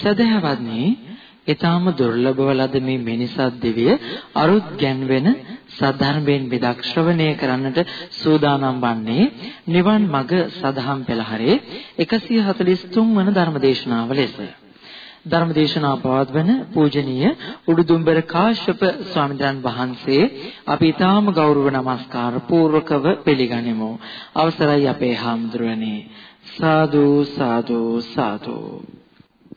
සදහවත්නි ඊටාම දුර්ලභව ලද මේ මිනිසත් දිවිය අරුත් ගැන්වෙන සද්ධර්මයෙන් බෙදක් ශ්‍රවණය කරන්නට සූදානම් වන්නේ නිවන් මඟ සදහම් පෙළහරේ 143 වන ධර්මදේශනාව ලෙස. ධර්මදේශනා පවත්වන පූජනීය උඩුදුම්බර කාශ්‍යප ස්වාමීන් වහන්සේ අපි ඊටාම ගෞරව නමස්කාර පූර්වකව පිළිගනිමු. අවසරයි අපේ හාමුදුරනේ. සාදු සාදු සාදු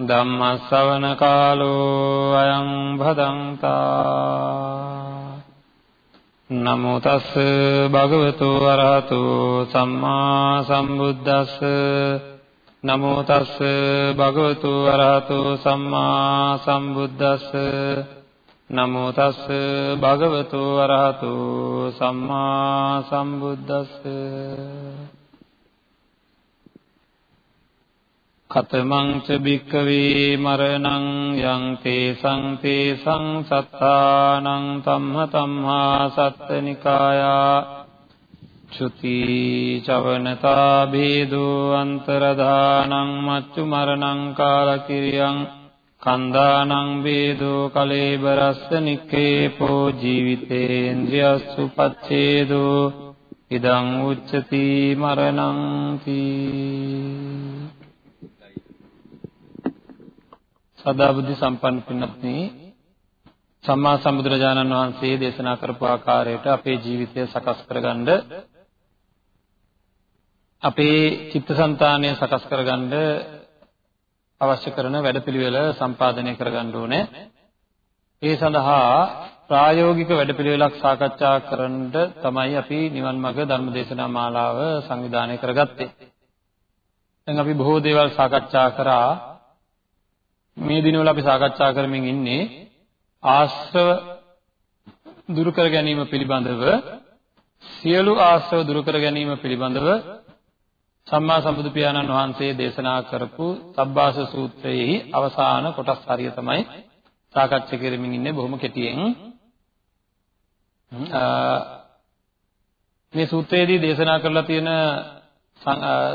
ධම්ම ශ්‍රවණ කාලෝ අයං භදංතා නමෝ තස් භගවතු වරහතු සම්මා සම්බුද්දස්ස නමෝ තස් භගවතු වරහතු සම්මා සම්බුද්දස්ස නමෝ තස් භගවතු වරහතු සම්මා සම්බුද්දස්ස කතමං ච භික්කවේ මරණං යං තේසං තේසං සත්තානං තම්හ තම්හා සත්තනිකායා චුති චවනතා භේදෝ අන්තරදානං මච්චු මරණං කාලකිරියං කන්දානං වේදෝ කලේබරස්ස නික්කේපෝ ජීවිතේන්ද්‍රියස්සු පච්ඡේදෝ ඉදං උච්චති මරණං තී සදා බුද්ධ සම්පන්න පින්වත්නි සම්මා සම්බුදුරජාණන් වහන්සේ දේශනා කරපු ආකාරයට අපේ ජීවිතය සකස් කරගන්න අපේ චිත්තසංතානය සකස් කරගන්න අවශ්‍ය කරන වැඩපිළිවෙල සම්පාදනය කරගන්න ඕනේ. ඒ සඳහා ප්‍රායෝගික වැඩපිළිවෙලක් සාකච්ඡා කරන්න තමයි අපි නිවන් මඟ ධර්මදේශනා මාලාව සංවිධානය කරගත්තේ. දැන් අපි බොහෝ දේවල් සාකච්ඡා කරා මේ දිනවල අපි සාකච්ඡා කරමින් ඉන්නේ ආශ්‍රව දුරු කර ගැනීම පිළිබඳව සියලු ආශ්‍රව දුරු කර ගැනීම පිළිබඳව සම්මා සම්බුදු පියාණන් වහන්සේ දේශනා කරපු සබ්බාස සූත්‍රයේ අවසාන කොටස් හරිය තමයි සාකච්ඡා කරමින් ඉන්නේ බොහොම කෙටියෙන්. මේ සූත්‍රයේදී දේශනා කරලා තියෙන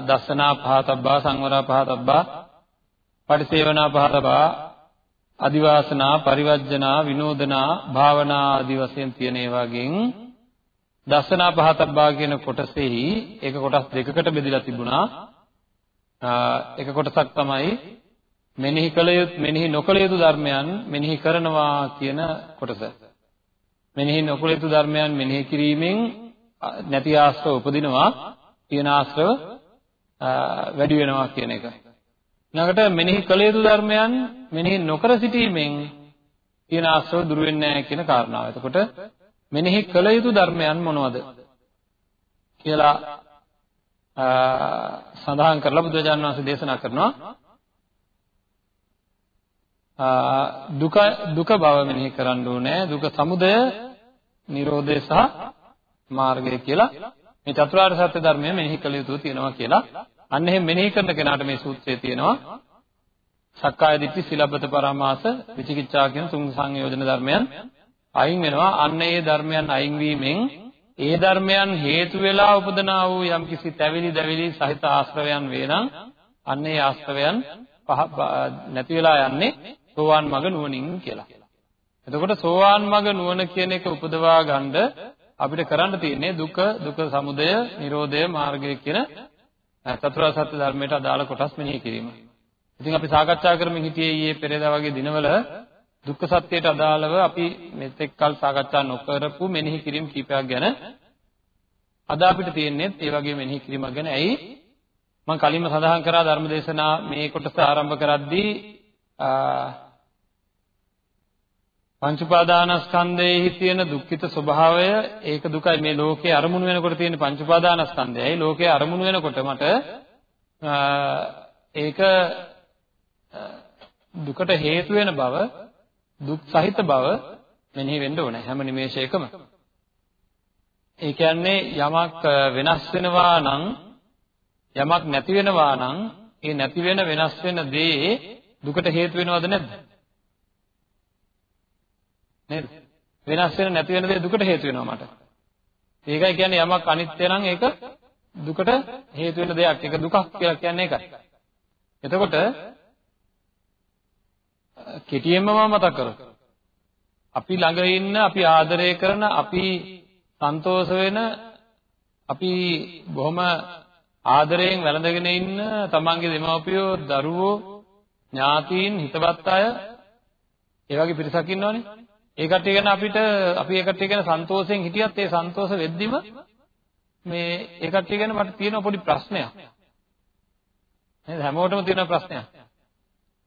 දස්සනා පහතබ්බා සංවරා පහතබ්බා පටිසේවනා පහතබ්බා අදිවාසනා පරිවර්ජනා විනෝදනා භාවනා ආදී වශයෙන් තියෙන ඒ වගේන් දසනා පහතබ්බා කියන කොටසෙහි ඒක කොටස් දෙකකට බෙදලා තිබුණා. එක කොටසක් තමයි මෙනෙහි කළ යුතු මෙනෙහි නොකළ යුතු ධර්මයන් මෙනෙහි කරනවා කියන කොටස. මෙනෙහි නොකළ යුතු ධර්මයන් මෙනෙහි කිරීමෙන් නැති ආශ්‍රව උපදිනවා තියෙන ආශ්‍රව වැඩි වෙනවා කියන එක. ඊළඟට මෙනෙහි කළ යුතු ධර්මයන් මෙනෙහි නොකර සිටීමෙන් තියෙන ආශ්‍රව දුර වෙන්නේ නැහැ කියන කාරණාව. එතකොට මෙනෙහි කළ යුතු ධර්මයන් මොනවද කියලා සඳහන් කරලා බුදුරජාණන් වහන්සේ දේශනා කරනවා. දුක දුක බව මෙනෙහි කරන්න ඕනේ. දුක සමුදය නිරෝධය සහ මාර්ගය කියලා. මේ චතුරාර්ය සත්‍ය ධර්මය මෙනෙහි කළ යුතු තියෙනවා කියලා. අන්න එහෙම මෙනෙහි කරන කෙනාට මේ සූත්‍රයේ තියෙනවා සක්කාය දිට්ඨි සිලබ්බත පරාමාස විචිකිච්ඡා කියන තුන් සංයෝජන ධර්මයන් අයින් වෙනවා අන්න ඒ ධර්මයන් අයින් වීමෙන් ඒ ධර්මයන් හේතු වෙලා උපදනා වූ යම්කිසි තැවිලි දැවිලි සහිත ආශ්‍රවයන් වේනම් අන්න ඒ ආශ්‍රවයන් නැති වෙලා යන්නේ සෝවාන් මග නුවණින් කියලා. එතකොට සෝවාන් මග නුවණ කියන එක උපදවා ගන්න අපිට කරන්න තියෙන්නේ දුක දුක සමුදය නිරෝධය මාර්ගය කියන චතුරාර්ය සත්‍ය ධර්මයට අදාළ කොටස් මෙනෙහි කිරීම. ඉතින් අපි සාකච්ඡා කරමින් හිටියේ ඊයේ පෙරේදා වගේ දිනවල දුක්ඛ සත්‍යයට අදාළව අපි මෙතෙක් කල් සාකච්ඡා නොකරපු මෙනෙහි කිරීම කීපයක් ගැන අද අපිට තියෙන්නේ ඒ වගේ මෙනෙහි කිරීමක් ගැන. ඇයි? මම කලින්ම සඳහන් කරා ධර්මදේශනා මේ කොටස ආරම්භ කරද්දී පංච උපාදානස්කන්ධයේ තියෙන දුක්ඛිත ස්වභාවය ඒක දුකයි මේ ලෝකේ අරමුණු වෙනකොට තියෙන පංච උපාදානස්කන්ධයයි ලෝකේ අරමුණු වෙනකොට මට ඒක දුකට හේතු වෙන බව දුක් සහිත බව මෙනෙහි වෙන්න ඕනේ හැම නිමේෂයකම. ඒ කියන්නේ යමක් වෙනස් වෙනවා නම් යමක් නැති වෙනවා නම් ඒ නැති වෙන වෙනස් වෙන දේ දුකට හේතු වෙනවද නැද්ද? නේද? වෙනස් වෙන නැති වෙන දේ දුකට හේතු වෙනවා මට. ඒකයි කියන්නේ යමක් අනිත්‍ය නම් ඒක දුකට හේතු වෙන දෙයක්. ඒක දුකක් කියලා කියන්නේ ඒකයි. එතකොට කෙටියෙන්ම මම මතක් කරා. අපි ළඟ ඉන්න අපි ආදරය කරන අපි සන්තෝෂ වෙන අපි බොහොම ආදරයෙන් වැළඳගෙන ඉන්න තමන්ගේ දෙමව්පියෝ දරුවෝ ඥාතීන් හිතවත් අය ඒ වගේ පිරිසක් ඉන්නවනේ ඒ කට්ටිය ගැන අපිට අපි ඒ කට්ටිය ගැන සන්තෝෂයෙන් හිටියත් ඒ සන්තෝෂ වෙද්දිම මේ ඒ කට්ටිය ගැන මට තියෙන පොඩි ප්‍රශ්නයක්. නේද? හැමෝටම තියෙන ප්‍රශ්නයක්.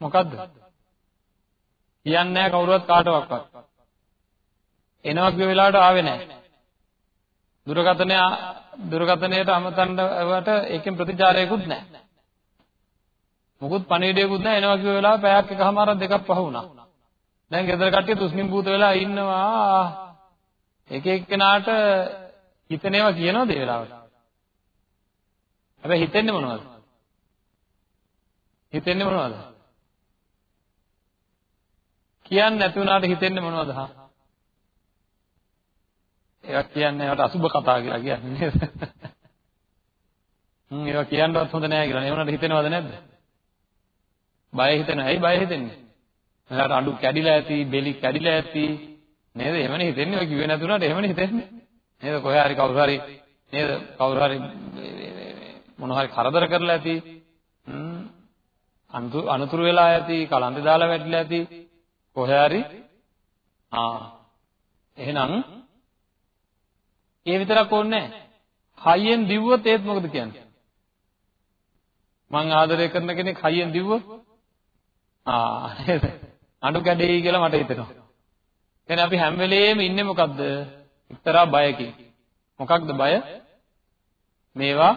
මොකද්ද? කියන්නේ නැහැ කවුරුවත් කාටවත්. එනවා කිය වෙලාවට ආවේ නැහැ. දුරකථනය දුරකථනයට අමතන්නවට ඒකෙන් ප්‍රතිචාරයකුත් නැහැ. මොකුත් පණිවිඩයකුත් නැහැ. එනවා කිව්ව වෙලාව පැයක් එකමාරක් දෙකක් පහ වුණා. දැන් ගෙදර කට්ටිය තුස්මින් භූත වෙලා ඉන්නවා. එක එක්කෙනාට හිතනේවා කියනවද ඒ වෙලාවට? හැබැයි හිතෙන්නේ මොනවද? හිතෙන්නේ මොනවද? කියන්නේ නැති වුණාට හිතෙන්නේ මොනවද? හා ඒවා කියන්නේ ඒවට අසුබ කතා කියලා කියන්නේ නේද? හ්ම් ඒවා කියන්නවත් හොඳ නෑ කියලා. ඒ වුණාට හිතෙනවද නැද්ද? බය හිතෙනවා. ඇයි බය හිතෙන්නේ? එයාට අඬු කැඩිලා ඇති, බෙලි කැඩිලා ඇති. නේද? එහෙමනේ හිතෙන්නේ. ඔය කිව්වේ නැතුණාට එහෙමනේ හිතෙන්නේ. නේද? කොහේ හරි කවුරු හරි නේද? කවුරු හරි මොන හරි කරදර කරලා ඇති. හ්ම් අනතුරු වෙලා ඇති, කලන්තේ දාලා වැටිලා ඇති. කොහේ හරි ආ එහෙනම් ඒ විතරක් ඕනේ නැහැ. හයියෙන් දිව්වොත් ඒත් මොකද කියන්නේ? මං ආදරය කරන කෙනෙක් හයියෙන් දිව්වොත් ආ නේද? අඬු කැඩෙයි කියලා මට හිතෙනවා. එහෙනම් අපි හැම වෙලේම ඉන්නේ මොකද්ද? එක්තරා බයකින්. මොකක්ද බය? මේවා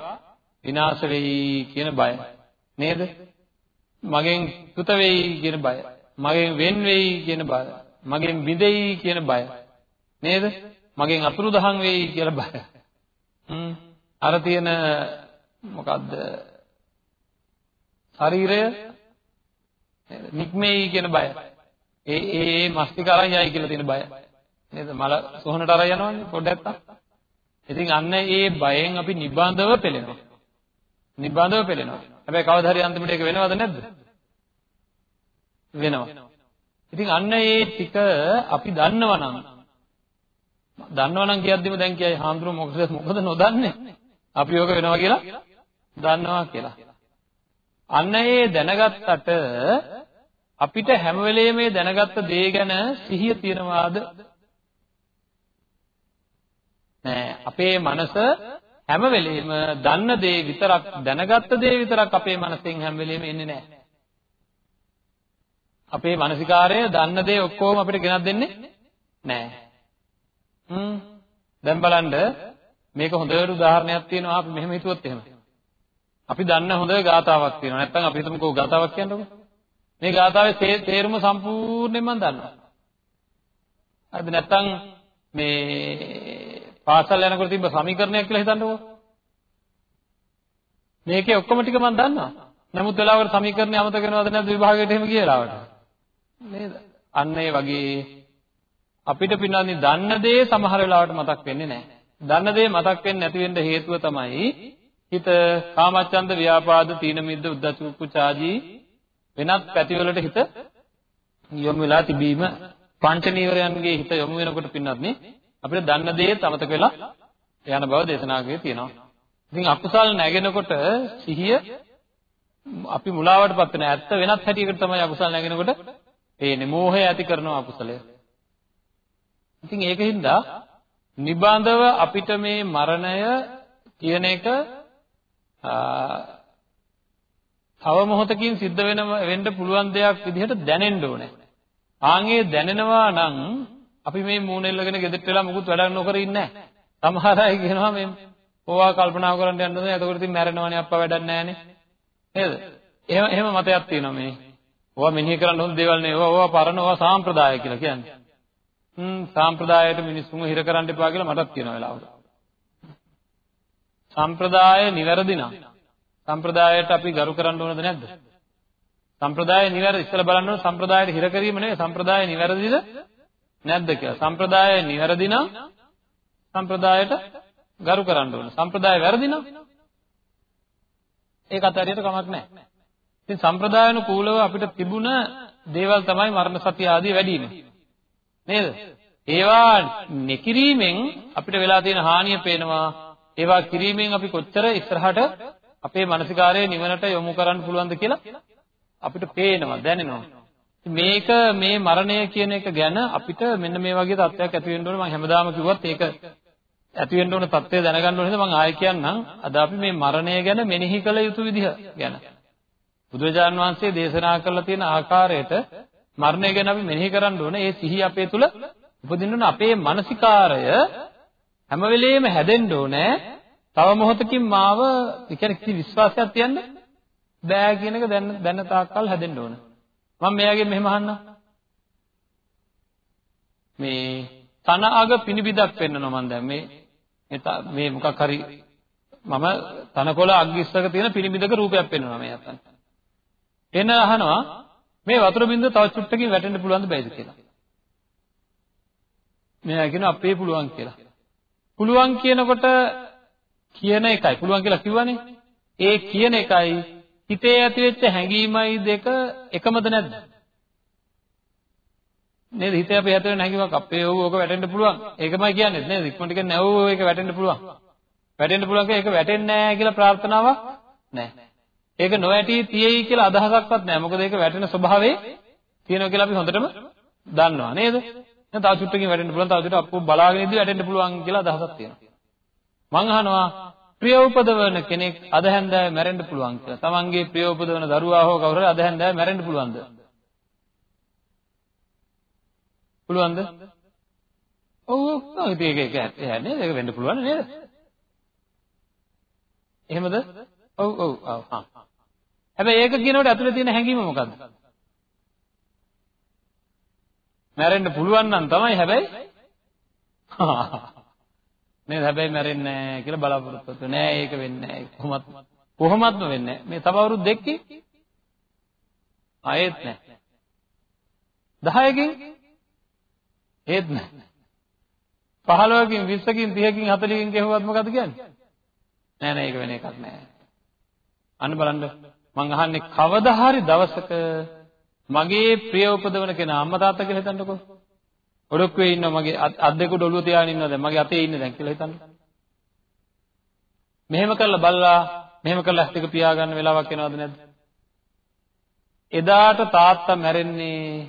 විනාශ වෙයි කියන බය. නේද? මගෙන් පුත වෙයි කියන බය. මගෙන් වෙන් වෙයි කියන බය. මගෙන් බිඳෙයි කියන බය. නේද? මගෙන් අතුරුදහන් වෙයි කියලා බය. හ්ම් අර තියෙන මොකද්ද ශරීරය නික්මෙයි කියන බය. ඒ ඒ මස්තික අරන් යයි කියලා තියෙන බය. නේද? මල සොහනට අරන් යනවනේ පොඩ්ඩක් ඉතින් අන්න ඒ බයෙන් අපි නිබඳව පෙළෙනවා. නිබඳව පෙළෙනවා. හැබැයි කවදා හරි අන්තිමට ඒක වෙනවද නැද්ද? වෙනවා. ඉතින් අන්න ඒ ටික අපි දන්නවා නම් දන්නවනම් කියද්දිම දැන් කියයි හාමුදුරුවෝ මොකද මොකද නොදන්නේ? අපි යෝග වෙනවා කියලා දන්නවා කියලා. අන්න ඒ දැනගත්තට අපිට හැම වෙලේම මේ දැනගත්ත දේ ගැන සිහිය තියනවාද? නෑ අපේ මනස හැම වෙලේම දන්න දේ විතරක් දැනගත්ත දේ විතරක් අපේ මනසෙන් හැම වෙලේම එන්නේ නෑ. අපේ මානසිකාරය දන්න දේ ඔක්කොම අපිට ගෙනත් දෙන්නේ නෑ. හ්ම් දැන් බලන්න මේක හොඳට උදාහරණයක් තියෙනවා අපි මෙහෙම හිතුවොත් එහෙම. අපි දන්න හොඳ ගාතාවක් තියෙනවා. නැත්නම් අපි හිතමුකෝ ගාතාවක් කියන්නකො. මේ ගාතාවේ තේරුම සම්පූර්ණයෙන් මම දන්නවා. හරිද නැත්නම් මේ පාසල් යනකොට තිබ්බ සමීකරණයක් කියලා හිතන්නකෝ. මේකේ ඔක්කොම ටික මම දන්නවා. නමුත් වෙලාවකට සමීකරණය අමතක වෙනවද නැද්ද විභාගයට එහෙම ගියලාවට? නේද? අන්න ඒ වගේ අපිට පින්නන්නේ දන්න දේ සමහර වෙලාවට මතක් වෙන්නේ නැහැ. දන්න දේ මතක් වෙන්නේ නැති වෙන්න හේතුව තමයි හිත කාමච්ඡන්ද ව්‍යාපාද තීන මිද්ද උද්ධච්ච කුච්චාදී වෙනත් පැතිවලට හිත යොමු වෙලා තිබීම පංච නීවරයන්ගේ හිත යොමු වෙනකොට පින්නන්නේ අපිට දන්න දේ අමතක වෙලා යන බව දේශනාවේ තියෙනවා. ඉතින් අකුසල් නැගෙනකොට සිහිය අපි මුලාවටපත් වෙන ඇත්ත වෙනත් හැටියකට තමයි අකුසල් නැගෙනකොට පේන්නේ. මෝහය ඇති කරනවා අකුසලය. ඉතින් ඒකින්ද නිබඳව අපිට මේ මරණය කියන එක තව මොහොතකින් සිද්ධ වෙන වෙන්න පුළුවන් දෙයක් විදිහට දැනෙන්න ඕනේ. ආන්ගේ දැනෙනවා නම් අපි මේ මූණෙල්ලගෙන ගෙදරට වෙලා මුකුත් වැඩක් නොකර ඉන්නේ නැහැ. සමහර අය කියනවා මේ ඕවා කල්පනා කරන්න යන්න ඕනේ. එතකොට ඉතින් මැරෙනවනේ අප්පා වැඩක් නැහැනේ. නේද? එහෙම එහෙම මතයක් තියෙනවා මේ. ඕවා මෙනෙහි කරන්න හොඳ දේවල් නේ. ඕවා ඕවා පරණ ඕවා සාම්ප්‍රදාය කියලා කියන්නේ. හ්ම් සාම්ප්‍රදායයට මිනිස්සුන්ව හිර කරන්න එපා කියලා මටත් කියන වෙලාවට. සම්ප්‍රදාය නිවැරදි නම් සම්ප්‍රදායට අපි ගරු කරන්න ඕනද නැද්ද? සම්ප්‍රදාය නිවැරදි ඉස්සෙල්ලා බලන්න ඕන සම්ප්‍රදායට හිර කිරීම නෙවෙයි සම්ප්‍රදාය නිවැරදිද නැද්ද කියලා. සම්ප්‍රදාය නිවැරදි නම් සම්ප්‍රදායට ගරු කරන්න ඕන. සම්ප්‍රදාය වැරදි නම් ඒකත් හරියට කමක් නැහැ. ඉතින් සම්ප්‍රදායනුකූලව අපිට තිබුණ දේවල් තමයි මරණ සතිය ආදී වැඩිම. නේද? ඒවා nekiරීමෙන් අපිට වෙලා තියෙන හානිය පේනවා. ඒවා කිරීමෙන් අපි කොච්චර ඉස්සරහට අපේ මානසිකාරය නිවනට යොමු කරන්න පුළුවන්ද කියලා අපිට පේනවා දැනෙනවා. මේක මේ මරණය කියන එක ගැන අපිට මෙන්න මේ වගේ තත්ත්වයක් ඇති වෙන්න ඕනේ. මම හැමදාම කිව්වත් ඒක ඇති වෙන්න ඕන தත්ත්වය දැනගන්න ඕනේ මම ආයෙ කියන්නම්. අද අපි මේ මරණය ගැන මෙනෙහි කළ යුතු විදිහ ගැන. බුදුරජාන් වහන්සේ දේශනා කරලා තියෙන ආකාරයට මරණය ගැන අපි මෙනෙහි කරන්න ඕනේ. ඒ සිහිය අපේ තුල උපදින්න ඕන අපේ මානසිකාරය හැම වෙලෙම හැදෙන්න ඕනේ. තව මොහොතකින් මාව ඒ කියන්නේ කිසි විශ්වාසයක් තියන්න බෑ කියන එක දැන් දැන තාක්කල් හැදෙන්න ඕන මම මෙයාගෙන් මෙහෙම අහන්නම් මේ තන අග පිනිබිදක් පෙන්වනවා මම දැන් මේ මේ මොකක් හරි මම තනකොළ අග්ගිස්සක තියෙන පිනිබිදක රූපයක් පෙන්වනවා මේ අතන. එන අහනවා මේ වතුර බින්දුව තව චුට්ටකින් වැටෙන්න පුළුවන්ද බැයිද කියලා. මෙයා කියනවා අපේ පුළුවන් කියලා. පුළුවන් කියනකොට කියන එකයි. පුළුවන් කියලා කිව්වනේ. ඒ කියන එකයි හිතේ ඇතිවෙච්ච හැඟීමයි දෙක එකමද නැද්ද? නේද? හිතේ අපි හැතෙන හැකියාවක් අපේ ඕක ඕක වැටෙන්න පුළුවන්. ඒකමයි කියන්නේ නේද? ඉක්මනට කියන්නේ නැවෝ ඒක වැටෙන්න පුළුවන්. වැටෙන්න පුළුවන් කියලා ඒක වැටෙන්නේ නැහැ කියලා ප්‍රාර්ථනාවක් නැහැ. ඒක නොවැටි තියෙයි කියලා අදහසක්වත් නැහැ. මොකද ඒක වැටෙන ස්වභාවයේ තියෙනවා කියලා අපි හොඳටම දන්නවා නේද? දැන් තව චුට්ටකින් වැටෙන්න පුළුවන්. තව චුට්ටක් අප්පු බලාගෙන ඉඳි වැටෙන්න පුළුවන් කියලා අදහසක් තියෙනවා. මං අහනවා ප්‍රිය උපදවන කෙනෙක් අද හැන්දෑවේ මැරෙන්න පුළුවන් කියලා තමන්ගේ ප්‍රිය උපදවන දරුවා හෝ කවුරු හරි අද හැන්දෑවේ මැරෙන්න පුළුවන්ද පුළුවන්ද? ඔව් ඔව් ඒක ඒක ඇත්ත නේද? ඒක වෙන්න පුළුවන් නේද? එහෙමද? ඔව් ඔව් ඔව් හා. හැබැයි ඒක කියනකොට ඇතුලේ තියෙන හැඟීම මොකද්ද? මැරෙන්න පුළුවන් නම් තමයි හැබැයි නේද හැබැයි මැරෙන්නේ නැහැ කියලා බලාපොරොත්තු නෑ ඒක වෙන්නේ නැහැ කොහොමත් කොහොමත්ම වෙන්නේ නැහැ මේ තව අවුරුදු දෙකකින් ආයෙත් නැහැ 10කින් ඒත් නෑ. 15කින් 20කින් 30කින් 40කින් ගෙහුවත් මොකද කියන්නේ? නෑ නෑ ඒක වෙන එකක් නෑ. අන්න බලන්න මං අහන්නේ කවදා හරි දවසක මගේ ප්‍රිය උපදවන කෙනා අම්මා තාත්තා කියලා හිතන්නකෝ. ඔඩොක්කුවේ ඉන්නවා මගේ අත් දෙක ඔළුව තියාගෙන ඉන්නවා දැන් මගේ අතේ ඉන්නේ දැන් කියලා හිතන්න. මෙහෙම කරලා බලලා මෙහෙම කරලා ඇස් දෙක පියාගන්න වෙලාවක් එනවද නැද්ද? එදාට තාත්තා මැරෙන්නේ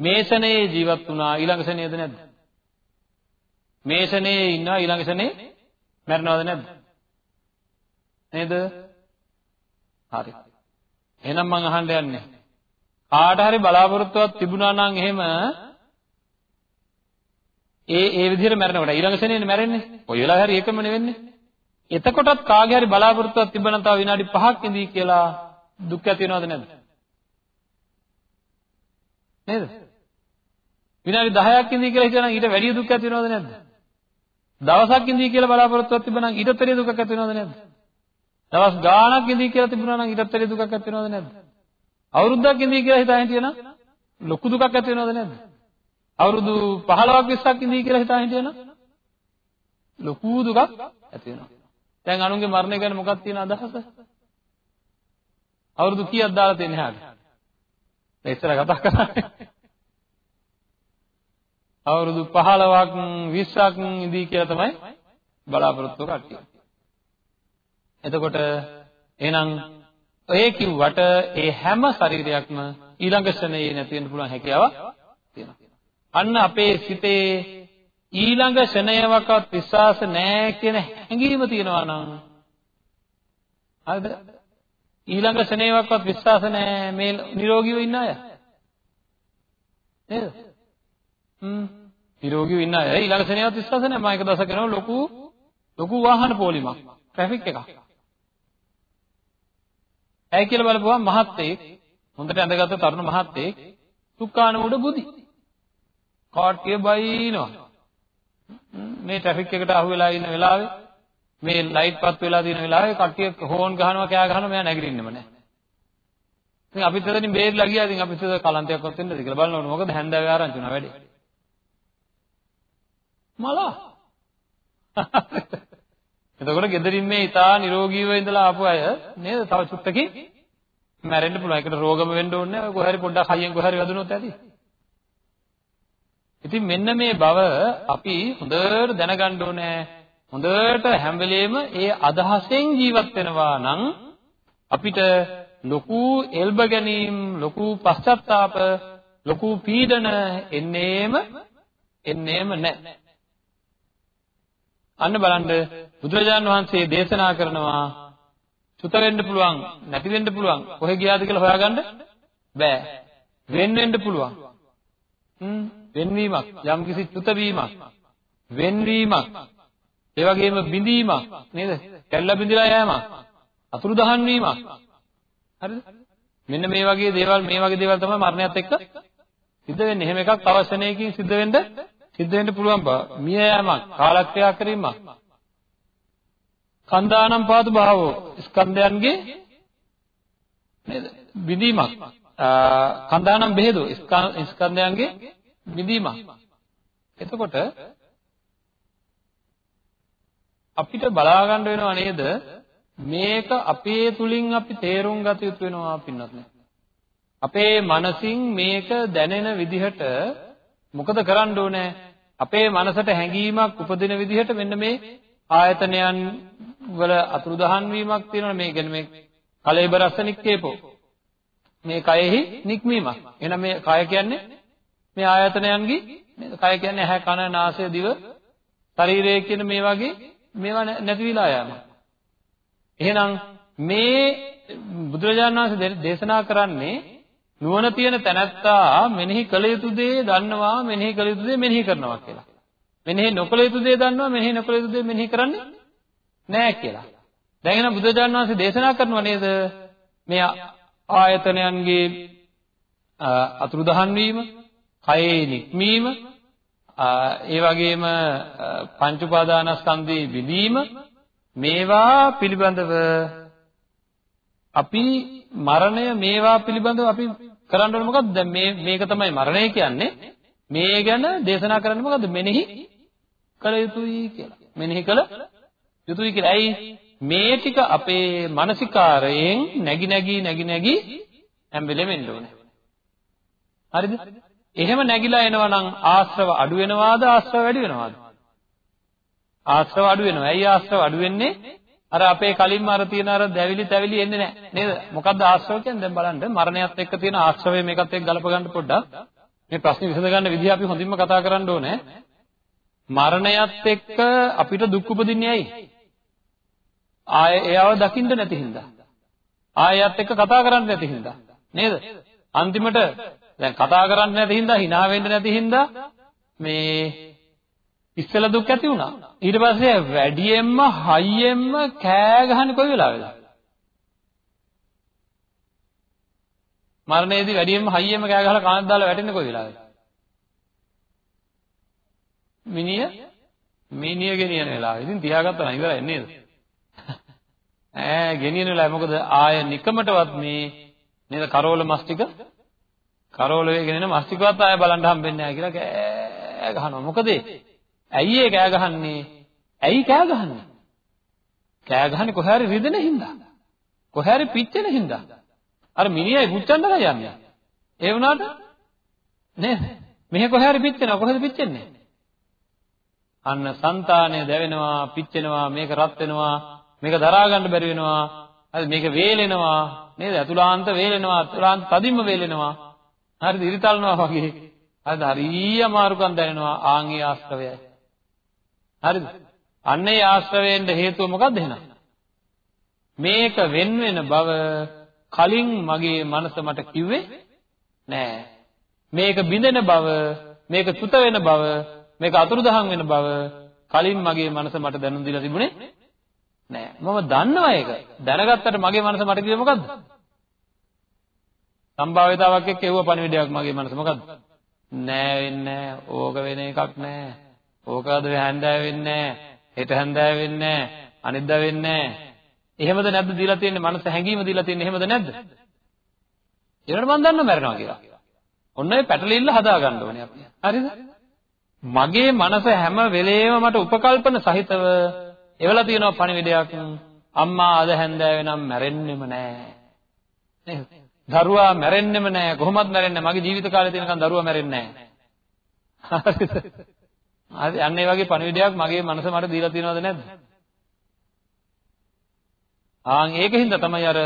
මේ ශනේ ජීවත් වුණා ඊළඟ ශනේද නැද්ද? මේ ශනේ ඉන්නවා ඊළඟ ශනේ මැරෙනවද නැද්ද? නේද? හරි. එහෙනම් මං අහන්න යන්නේ. කාට හරි බලාපොරොත්තුවක් තිබුණා නම් එහෙම ඒ ඒ විදිහට මැරෙනකොට ඊළඟ ශනේනේ මැරෙන්නේ. කොයි වෙලාවෙ හරි ඒකම නෙවෙන්නේ. එතකොටත් කාගේ හරි බලාපොරොත්තුවක් තිබ්බනම් තව විනාඩි 5ක් ඉඳී කියලා දුක් ඇති වෙනවද නැද්ද? නේද? විනාඩි 10ක් ඉඳී කියලා හිතනනම් ඊට වැඩි දුක් ඇති වෙනවද නැද්ද? දවසක් ඉඳී කියලා බලාපොරොත්තුවක් තිබුණා නම් ඊටත් වැඩි දුකක් ඇති වෙනවද නැද්ද? දවස් ගාණක් ඉඳී කියලා තිබුණා නම් ඊටත් වැඩි දුකක් ඇති වෙනවද නැද්ද? අවුරුද්දක් ඉඳී කියලා හිතා හිටියනම් ලොකු දුකක් ඇති වෙනවද නැද්ද? අවුරුදු 15ක් 20ක් ඉඳී කියලා හිතා හිටියනම් ලොකු දුකක් ඇති වෙනවා. දැන් අනුන්ගේ මරණය ගැන මොකක්ද තියෙන අදහස? අවුරුදු කීයක් දාලා තියෙන හැටි? ඉස්සර කතා කරන්නේ. අවුරුදු 15ක් 20ක් ඉඳී කියලා තමයි බලාපොරොත්තු කට්ටිය. එතකොට එහෙනම් ඔය කිව්වට ඒ හැම ශරීරයක්ම ඊළඟ ශ්‍රණයේ නැති වෙන්න පුළුවන් හැකියාවක් තියෙනවා. අන්න අපේ සිතේ ඊළඟ ශ්‍රණයවකවත් විශ්වාස නැහැ කියන හැඟීම තියෙනවා නම් හරිද? ඊළඟ ශ්‍රණයවකවත් විශ්වාස නැහැ මේ නිරෝගීව ඉන්න අය. නේද? හ්ම් නිරෝගීව ඉන්න අය ඊළඟ ශ්‍රේණියවත් විශ්වාස නැහැ මම එක දවසක් කරනවා ලොකු ලොකු වාහන පොලිමක් ට්‍රැෆික් එකක් ඇයි කියලා බලපුවම මහත්තයෙක් හොඳට ඇඳගත්තු තරුණ මහත්තයෙක් සුක්කාන උඩ බුදි කාට්ටිය බයිනවා. මේ ට්‍රැෆික් එකට අහු වෙලා ඉන්න වෙලාවේ මේ ලයිට් පත් වෙලා තියෙන වෙලාවේ කට්ටිය හෝන් ගහනවා කෑ ගහනවා මෙයා නැගිටින්නෙම නැහැ. ඉතින් අපිත් එතනින් බේරිලා ගියා. ඉතින් අපිත් එතන කලන්තයක්වත් වෙන්නද කියලා බලනකොට මොකද හැන්දෑවේ ආරංචි වුණා වැඩේ. මලා. එතකොට gederin මේ ඊටා නිරෝගීව ඉඳලා ආපු අය නේද? තව චුට්ටකින් මැරෙන්න පුළුවන්. ඒකට රෝගම වෙන්න ඕනේ නැහැ. කොහරි පොඩ්ඩක් හයියෙන් කොහරි වැදුනොත් ඇති. ඉතින් මෙන්න මේ බව අපි හොඳට දැනගන්න ඕනේ. හොඳට හැම වෙලෙම ඒ අදහසෙන් ජීවත් වෙනවා නම් අපිට ලොකු එල්බ ගැනීම, ලොකු පශ්චාත්තාප, ලොකු පීඩන එන්නේම එන්නේම නැහැ. අන්න බලන්න බුදුරජාණන් වහන්සේ දේශනා කරනවා සුත වෙන්න පුළුවන් නැති වෙන්න පුළුවන් කොහෙ ගියාද කියලා හොයාගන්න බෑ වෙන් වෙන්න පුළුවන් හ්ම් වෙන්වීමක් යම්කිසි චුත වීමක් වෙන්වීමක් ඒ වගේම බිඳීමක් නේද? කැල්ල බිඳලා යෑමක් අතුරු දහන් වීමක්. හරිද? මෙන්න මේ වගේ දේවල් මේ වගේ දේවල් තමයි මරණයත් එක්ක සිද්ධ වෙන්නේ. එහෙම එකක් තව ශරණයකින් සිද්ධ වෙන්න සිද්ධ වෙන්න පුළුවන් බව. මිය යෑමක් කාලක්‍රියා කිරීමක්. කන්දානම් පාතු භාවෝ ස්කන්ධයන්ගේ නේද? විදීමක් කන්දානම් බෙහෙදෝ ස්කන්ධයන්ගේ විදීමක් එතකොට අපිට බලා ගන්න වෙනවා නේද? මේක අපේ තුලින් අපි තේරුම් ගත යුතු වෙනවා පින්නත් නේ. අපේ මනසින් මේක දැනෙන විදිහට මොකද කරන්න ඕනේ? අපේ මනසට හැඟීමක් උපදින විදිහට මෙන්න මේ ආයතනයන් වල අතුරුදහන් වීමක් තියෙනවා මේ කියන්නේ මේ කලේබ රස නික්කේපෝ. මේ කයෙහි නික්මීමක්. එහෙනම් මේ කය කියන්නේ මේ ආයතනයන්ගේ නේද කය කියන්නේ ඇහැ කන නාසය දිව ශරීරය කියන මේ වගේ මේවා නැතිවිලා යෑම එහෙනම් මේ බුදුරජාණන් වහන්සේ දේශනා කරන්නේ නුවණ තියෙන තැනැත්තා මෙනෙහි කළ යුතු දේ දන්නවා මෙනෙහි කළ යුතු දේ මෙනෙහි කරනවා කියලා. මෙනෙහි නොකළ යුතු දේ දන්නවා මෙනෙහි නොකළ යුතු දේ මෙනෙහි කරන්නේ නැහැ කියලා. දැන් එහෙනම් බුදුරජාණන් වහන්සේ දේශනා කරනවා නේද මේ ආයතනයන්ගේ අතුරුදහන් වීම, කයේ නික්මීම ඒ වගේම පංච උපාදානස්කන්ධේ විදීම මේවා පිළිබඳව අපි මරණය මේවා පිළිබඳව අපි කරන්න ඕනේ මොකද්ද? දැන් මේ මේක තමයි මරණය කියන්නේ. මේ ගැන දේශනා කරන්න මොකද්ද? මෙනෙහි කළ යුතුයි කියලා. මෙනෙහි කළ යුතුයි කියලා. ඇයි? මේ ටික අපේ මානසිකාරයෙන් නැగి නැగి නැగి නැగి හැම වෙලෙම එන්න ඕනේ. හරිද? එහෙම නැగిලා එනවා නම් ආශ්‍රව අඩු වෙනවාද ආශ්‍රව වැඩි වෙනවාද? ආශ්‍රව අඩු වෙනවා. ඇයි ආශ්‍රව අඩු වෙන්නේ? අර අපේ කලින්ම අර තියෙන අර දැවිලි තැවිලි එන්නේ නැහැ නේද? මොකද්ද ආශ්‍රව කියන්නේ? දැන් බලන්න මරණයත් එක්ක තියෙන ආශ්‍රවය මේකත් එක්ක ගලප ගන්න පොඩ්ඩක්. මේ ප්‍රශ්නේ විසඳ ගන්න විදිහ අපි හොඳින්ම කතා කරන්න ඕනේ. මරණයත් එක්ක අපිට දුක් උපදින්නේ ඇයි? ආය එයාව දකින්න නැති හින්දා. ආයයත් එක්ක කතා කරන්න නැති හින්දා. නේද? අන්තිමට දැන් කතා කරන්න නැති හින්දා hina වෙන්න නැති හින්දා මේ ඉස්සෙල්ලා දුක් ඇති වුණා. ඊට පස්සේ වැඩියෙන්ම හයියෙන්ම කෑ ගහන්නේ කොයි වෙලාවෙද? මරණයේදී වැඩියෙන්ම හයියෙන්ම කෑ ගහලා කාණක් දාලා වැටෙන්නේ කොයි වෙලාවෙද? මිනිය මිනිය ගෙනියන වෙලාව. ඉතින් තියාගත්තා නම් ඉවරයි නේද? ඈ ගෙනියන වෙලාව මොකද ආය නිකමටවත් මේ නේද කරෝල මස් ටික කරෝල වේගෙන එන මස් ටිකවත් ආය බලන්න හම්බෙන්නේ නැහැ කියලා කෑ ගහනවා. මොකද ඇයි ඒ කෑ ගහන්නේ? ඇයි කෑ ගහන්නේ? කෑ ගහන්නේ කොහේ හරි රිදෙන හින්දා. කොහේ හරි පිච්චෙන හින්දා. අර මිනිහයි පුච්චන්නද යන්නේ. ඒ වුණාට නේද? මෙහෙ කොහේ හරි පිච්චෙනවා. කොහෙද පිච්චෙන්නේ? අන්න సంతානය දැවෙනවා, පිච්චෙනවා, මේක රත් වෙනවා, මේක දරා ගන්න බැරි වෙනවා. හරි මේක වේලෙනවා නේද? අතුලාන්ත වේලෙනවා, අතුලාන්ත තදින්ම වේලෙනවා. හරිද? ඉරිතල්නවා වගේ. හරිද? හරිය අමාරුකම් දැනෙනවා ආන්ගේ ආශ්‍රවයයි. හරිද? අන්න ඒ ආශ්‍රවයෙන් හේතුව මොකක්ද එහෙනම්? මේක වෙන වෙන බව කලින් මගේ මනස මට කිව්වේ නෑ. මේක බිඳෙන බව, මේක චුත වෙන බව, මේක අතුරුදහන් වෙන බව කලින් මගේ මනස මට දැනුම් දීලා තිබුණේ නෑ. මම දන්නවා ඒක. දැනගත්තට මගේ මනස මට කිව්වේ මොකද්ද? සම්භාව්‍යතාවක් එක්ක එවුව පණිවිඩයක් මගේ මනස මොකද්ද? නෑ වෙන්නේ ඕක වෙන එකක් නෑ. ඕකද හැන්දෑ වෙන්නේ නෑ. හෙට හැන්දෑ වෙන්නේ නෑ. අනිද්දා වෙන්නේ නෑ. එහෙමද නැද්ද දීලා තියෙන්නේ මනස හැංගීම දීලා තියෙන්නේ එහෙමද නැද්ද? ඊළඟට මම දන්නවා මැරෙනවා කියලා. ඔන්න ඔය පැටලිල්ල හදා ගන්න ඕනේ අපි. හරිද? මගේ මනස හැම වෙලේම මට උපකල්පන සහිතව එවලා තියෙනවා පණිවිඩයක්. අම්මා අද හැන්දෑවේ නම් මැරෙන්නෙම නෑ. නේද? දරුවා මැරෙන්නෙම නෑ. කොහොමත් මැරෙන්නේ නෑ. මගේ ජීවිත කාලේ තියෙනකන් දරුවා මැරෙන්නේ නෑ. හරිද? හරි අන්න ඒ වගේ පණිවිඩයක් මගේ මනස මට දීලා තියෙනවද නැද්ද? ආන් ඒකින්ද තමයි අර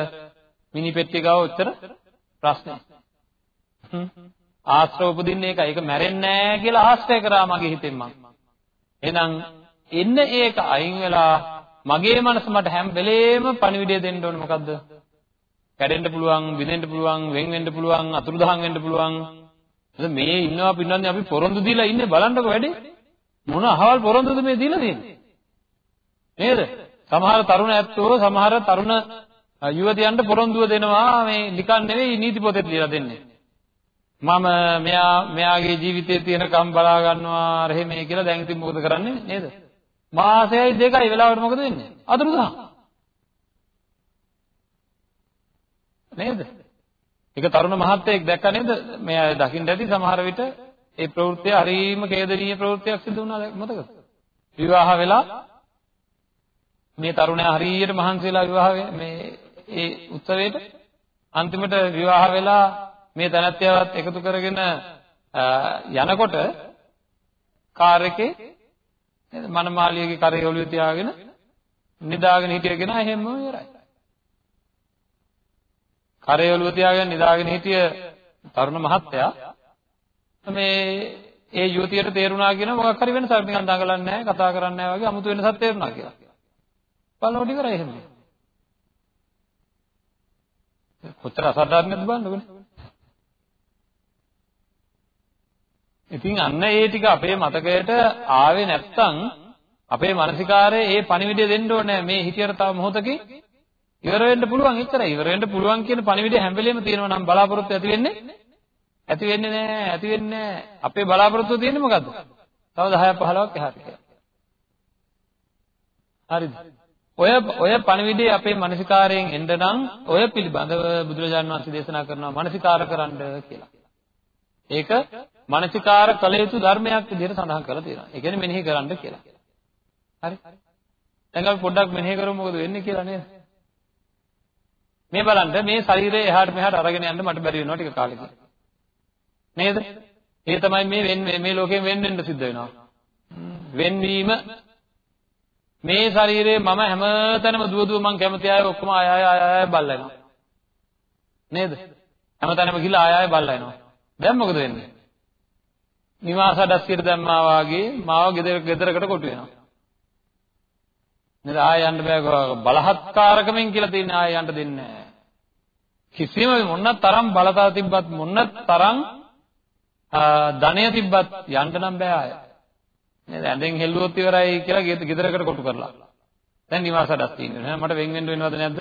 මිනි පෙට්ටිය ගාව උත්තර ප්‍රශ්නේ. ආශ්‍රව උපදින්නේ ඒකයි. ඒක මැරෙන්නේ නැහැ කියලා ආශ්‍රය කරා මගේ හිතෙන් මං. එහෙනම් එන්න ඒක අයින් වෙලා මගේ මනස මට හැම වෙලේම පණිවිඩය දෙන්න ඕනේ මොකද්ද? කැඩෙන්න පුළුවන්, බිඳෙන්න පුළුවන්, වෙන් වෙන්න පුළුවන්, අතුරුදහන් වෙන්න පුළුවන්. එතන මේ ඉන්නවා පින්නන්නේ අපි පොරොන්දු දීලා ඉන්නේ බලන්නකො වැඩේ. මොන අහවල් පොරොන්දුද මේ දීලා තියෙන්නේ? නේද? සමහර තරුණ ඇත්තෝ සමහර තරුණ යුවතියන්ට පොරොන්දුව දෙනවා මේ නිකන් නෙවෙයි නීති පොතේ ලියලා දෙන්නේ. මම මෙයා මෙයාගේ ජීවිතයේ තියෙනකම් බලා ගන්නවා රෙහෙ මේ කියලා දැන් ඉතින් මොකද කරන්නේ නේද? මාසයයි දෙකයි වෙලාවට මොකද වෙන්නේ? අතුරුදහන්. නේද? එක තරුණ මහත්තයෙක් දැක්ක නේද? මෙයා දකින්න ඇති සමහර විට ඒ ප්‍රවෘත්තිය හරීම ඛේදනීය ප්‍රවෘත්තියක් සිදු වුණා මතකද? විවාහ වෙලා මේ තරුණයා හරියට මහන්සි වෙලා විවාහ මේ ඒ උත්සවයට අන්තිමට විවාහ වෙලා මේ තනත්යාවත් එකතු කරගෙන යනකොට කාර් එකේ නේද මනමාලියගේ කරේ ඔළුවේ තියාගෙන නිදාගෙන හිටියගෙන එහෙම ඉවරයි. කරේ ඔළුව තියාගෙන නිදාගෙන හිටිය තරුණ මහත්තයා මේ ඒ යුවතියට තේරුණා කියන මොකක් හරි වෙනසක් නිකන් දඟලන්නේ නැහැ කතා කරන්නේ නැහැ වගේ 아무තු වෙනසක් තේරුණා කියලා. බලනකොට ඉවරයි එහෙම. කොතර අසාධාරණද බලන්නකනේ. ඉතින් අන්න ඒ ටික අපේ මතකයට ආවේ නැත්තම් අපේ මානසිකාරයේ ඒ පණිවිඩය දෙන්න ඕනේ මේ හිතියට තව මොහොතකින් ඉවර වෙන්න පුළුවන් එච්චරයි ඉවර වෙන්න පුළුවන් කියන පණිවිඩය හැම වෙලෙම තියෙනවා නම් බලාපොරොත්තු ඇති වෙන්නේ ඇති වෙන්නේ නැහැ ඇති වෙන්නේ නැහැ අපේ බලාපොරොත්තුව තියෙන්නේ මොකද්ද තව 10ක් 15ක් එහාට කියලා හරිද ඔය ඔය පණිවිඩය අපේ මානසිකාරයෙන් එන්න නම් ඔය පිළිබඳව බුදුරජාණන් වහන්සේ දේශනා කරනවා මානසිකාර කරන්න කියලා ඒක මානසිකාර කළ යුතු ධර්මයක් විදිහට සඳහන් කරලා තියෙනවා. ඒ කියන්නේ මෙනෙහි කරන්න කියලා. හරි? දැන් අපි පොඩ්ඩක් මෙනෙහි කරමු මොකද වෙන්නේ කියලා නේද? මේ බලන්න මේ ශරීරය එහාට මෙහාට අරගෙන යන්න මට බැරි වෙනවා ටික කාලෙකින්. නේද? ඒ තමයි මේ වෙන් මේ ලෝකයෙන් වෙන් වෙන්න සිද්ධ වෙනවා. වෙන්වීම මේ ශරීරයේ මම හැමතැනම දුව දුව මං කැමති අය ඔක්කොම ආය ආය ආය ආය බල්ලා එනවා. නේද? හැමතැනම ගිහලා ආය ආය බල්ලා එනවා. දැන් මොකද වෙන්නේ? නිවාස අඩස්සියට දැම්මා වාගේ මාව ගෙදර ගෙදරකට කොටු වෙනවා. නේද ආය යන්න බෑ බලහත්කාරකමෙන් කියලා තියෙන ආය යන්න දෙන්නේ නැහැ. කිසිම මොන තරම් බලතා තිබ්බත් මොන තරම් ධනය තිබ්බත් යන්න නම් බෑ ආය. නේද ඇඳෙන් හෙල්ලුවොත් ඉවරයි කියලා ගෙදරකට කොටු කරලා. දැන් නිවාස අඩස්සිය ඉන්නේ මට වෙන් වෙන්න වෙනවද නැද්ද?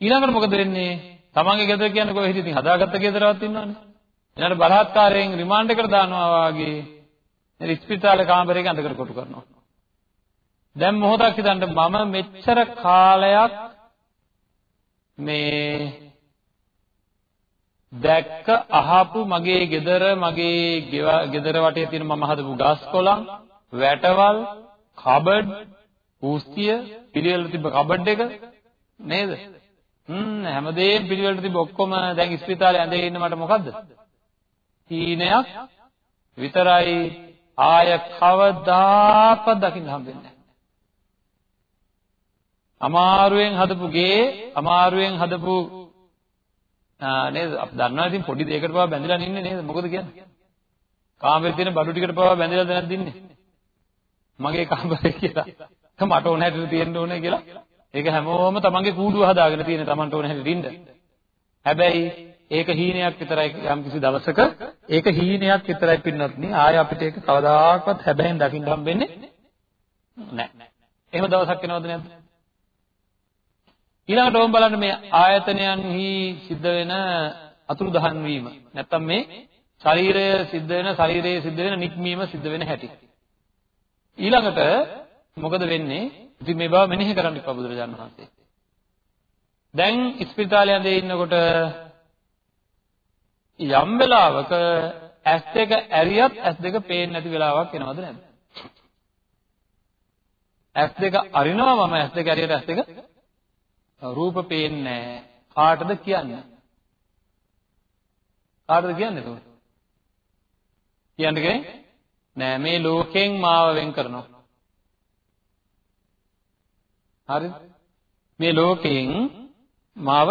ඊළඟට මොකද වෙන්නේ? තමන්ගේ ගෙදර කියන්නේ කොහෙද ඉතින් හදාගත්ත ගෙදරවත් ඉන්නවනේ. ඊළඟට බලහත්කාරයෙන් රිමාන්ඩ් එකට දානවා වාගේ නේද ඉස්පිරිතාලේ කාමරයක ඇඳකට කොටු කරනවා. දැන් මොහොතක් හිතන්න මම මෙච්චර කාලයක් මේ දැක්ක අහපු මගේ ගෙදර මගේ ගෙදර වටේ තියෙන මම හදපු ගස් කොළන් වැටවල් කබඩ් කුස්තිය පිළිවෙල තිබ්බ කබඩ් එක නේද? හ්ම් හැමදේම පිළිවෙලට තිබ්බ ඔක්කොම දැන් ඉස්පිරිතාලේ ඇඳගෙන ඉන්න මට මොකද්ද? හීනයක් විතරයි. ආය කවදාකවත් දකින්න හම්බෙන්නේ නැහැ. අමාරුවෙන් හදපු ගේ අමාරුවෙන් හදපු නේද? අපි දන්නවා ඉතින් පොඩි දෙයකට පවා බැඳලා ඉන්නේ නේද? මොකද කියන්නේ? කාමරේ තියෙන බඩු ටිකට පවා බැඳලාද නැද්ද ඉන්නේ මගේ කාමරේ කියලා. මට ඕන හැටියට තියෙන්න ඕනේ කියලා. ඒක හැමෝම තමන්ගේ කූඩුව හදාගෙන තියෙන තමන්ට ඕන හැටියට ඉන්න හැබැයි ඒක හීනයක් විතරයි යම් කිසි දවසක. ඒක හීනයක් විතරයි පින්නත් නේ ආය අපිට ඒක කවදාකවත් හැබැයින් දකින්න හම්බෙන්නේ නැහැ. එහෙම දවසක් එනවද නැද්ද? ඊළඟට ඕම් බලන්න මේ ආයතනයන්හි සිද්ධ වෙන අතුරු දහන් වීම. නැත්තම් මේ ශරීරය සිද්ධ වෙන ශරීරයේ සිද්ධ වෙන නික්මීම සිද්ධ වෙන හැටි. ඊළඟට මොකද වෙන්නේ? ඉතින් මේ බව මෙනෙහි කරන්න ඉපා බුදුරජාණන් වහන්සේ. දැන් ඉස්පිරිතාලේ ඇඳේ ඉන්නකොට යම් වෙලාවක ඇස් දෙක ඇරියත් ඇස් දෙක පේන්නේ නැති වෙලාවක් එනවද නැද්ද? ඇස් දෙක අරිනවා මම ඇස් දෙක ඇරියට ඇස් දෙක රූප පේන්නේ නැහැ. කාටද කියන්නේ? කාටද කියන්නේ එතකොට? කියන්නේ නෑ මේ ලෝකෙන් මාව වෙන් කරනවා. හරිද? මේ ලෝකයෙන් මාව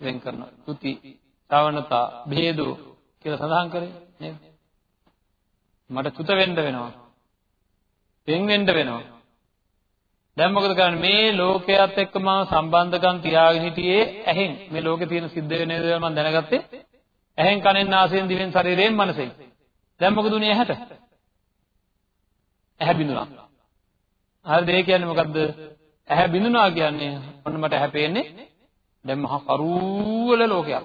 වෙන් කරනවා. තුති, ශ්‍රවණතා, භේදෝ කියලා සඳහන් කරේ නේද? මට තුත වෙන්න වෙනවා. වෙන් වෙන්න වෙනවා. දැන් මොකද කරන්නේ? මේ ලෝකයේත් එක්ක මම සම්බන්ධකම් තියාගෙන හිටියේ ඇහෙන්. මේ ලෝකේ තියෙන සිද්ධ වෙන දේවල් මම දැනගත්තේ? ඇහෙන් කනෙන් නාසයෙන් දිවෙන් ශරීරයෙන් මනසෙන්. දැන් මොකද උනේ ඇහැට? ඇහැ බිඳුනා හරිද? ඒ කියන්නේ මොකද්ද? ඇහැ බිඳුනා කියන්නේ ඔන්න මට ඇහැ පේන්නේ දැන් මහා කරුවල ලෝකයක්.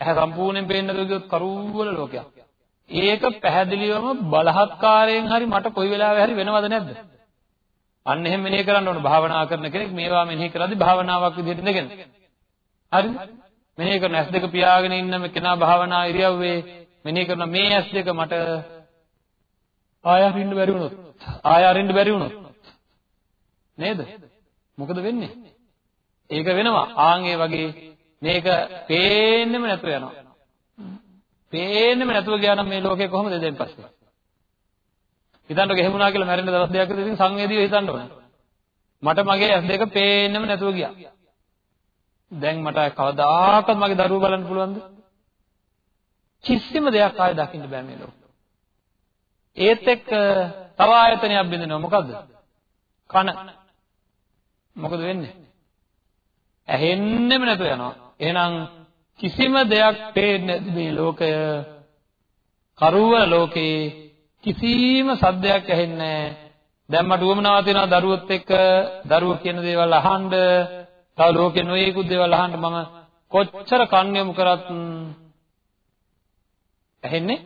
ඇහැ සම්පූර්ණයෙන් පේන්නේ නැතුව ගියොත් කරුවල ලෝකයක්. ඒක පැහැදිලිවම බලහත්කාරයෙන් හරි මට කොයි වෙලාවෙ හරි වෙනවද නැද්ද? අන්න එහෙම මෙනෙහි කරන්න ඕන. භාවනා කරන කෙනෙක් මේවා මෙනෙහි කරද්දී භාවනාවක් විදිහට ඉඳගෙන. හරිද? මෙනෙහි කරන ඇස් දෙක පියාගෙන ඉන්න කෙනා භාවනා ඉරියව්වේ මෙනෙහි කරන මේ ඇස් දෙක මට ආය අරින්න බැරි වුණොත් ආය අරින්න බැරි වුණොත් නේද? මොකද වෙන්නේ? ඒක වෙනවා. ආන් ඒ වගේ මේක පේන්නෙම නැතුව යනවා. පේන්නෙම නැතුව ගියා නම් මේ ලෝකේ කොහොමද දැන් පස්සේ? හිතන්නකො එහෙම වුණා කියලා මැරෙන්න දවස් දෙකක් ඉතින් සංවේදීව හිතන්න ඕනේ. මට මගේ ඇස් දෙක පේන්නෙම නැතුව ගියා. දැන් මට කවදාකවත් මගේ දරුවෝ බලන්න පුළුවන්ද? කිසිම දෙයක් ආයෙ දකින්න බෑ මේ ලෝකෙ. ඒත් එක්ක තව ආයතනයක් බින්දෙනවා මොකද්ද? කන. මොකද වෙන්නේ? ඇහෙන්නෙම නැතුව යනවා. එහෙනම් කිසිම දෙයක් පේන්නේ නැති මේ ලෝකය කරුව ලෝකේ කිසිම සද්දයක් ඇහෙන්නේ නැහැ. දැන් මට උවමනාවක් තියෙනවා දරුවොත් එක්ක දරුවෝ කියන දේවල් අහන්න, තව ලෝකේ නොයෙකුත් දේවල් අහන්න මම කොච්චර කන් යොමු කරත් ඇහෙන්නේ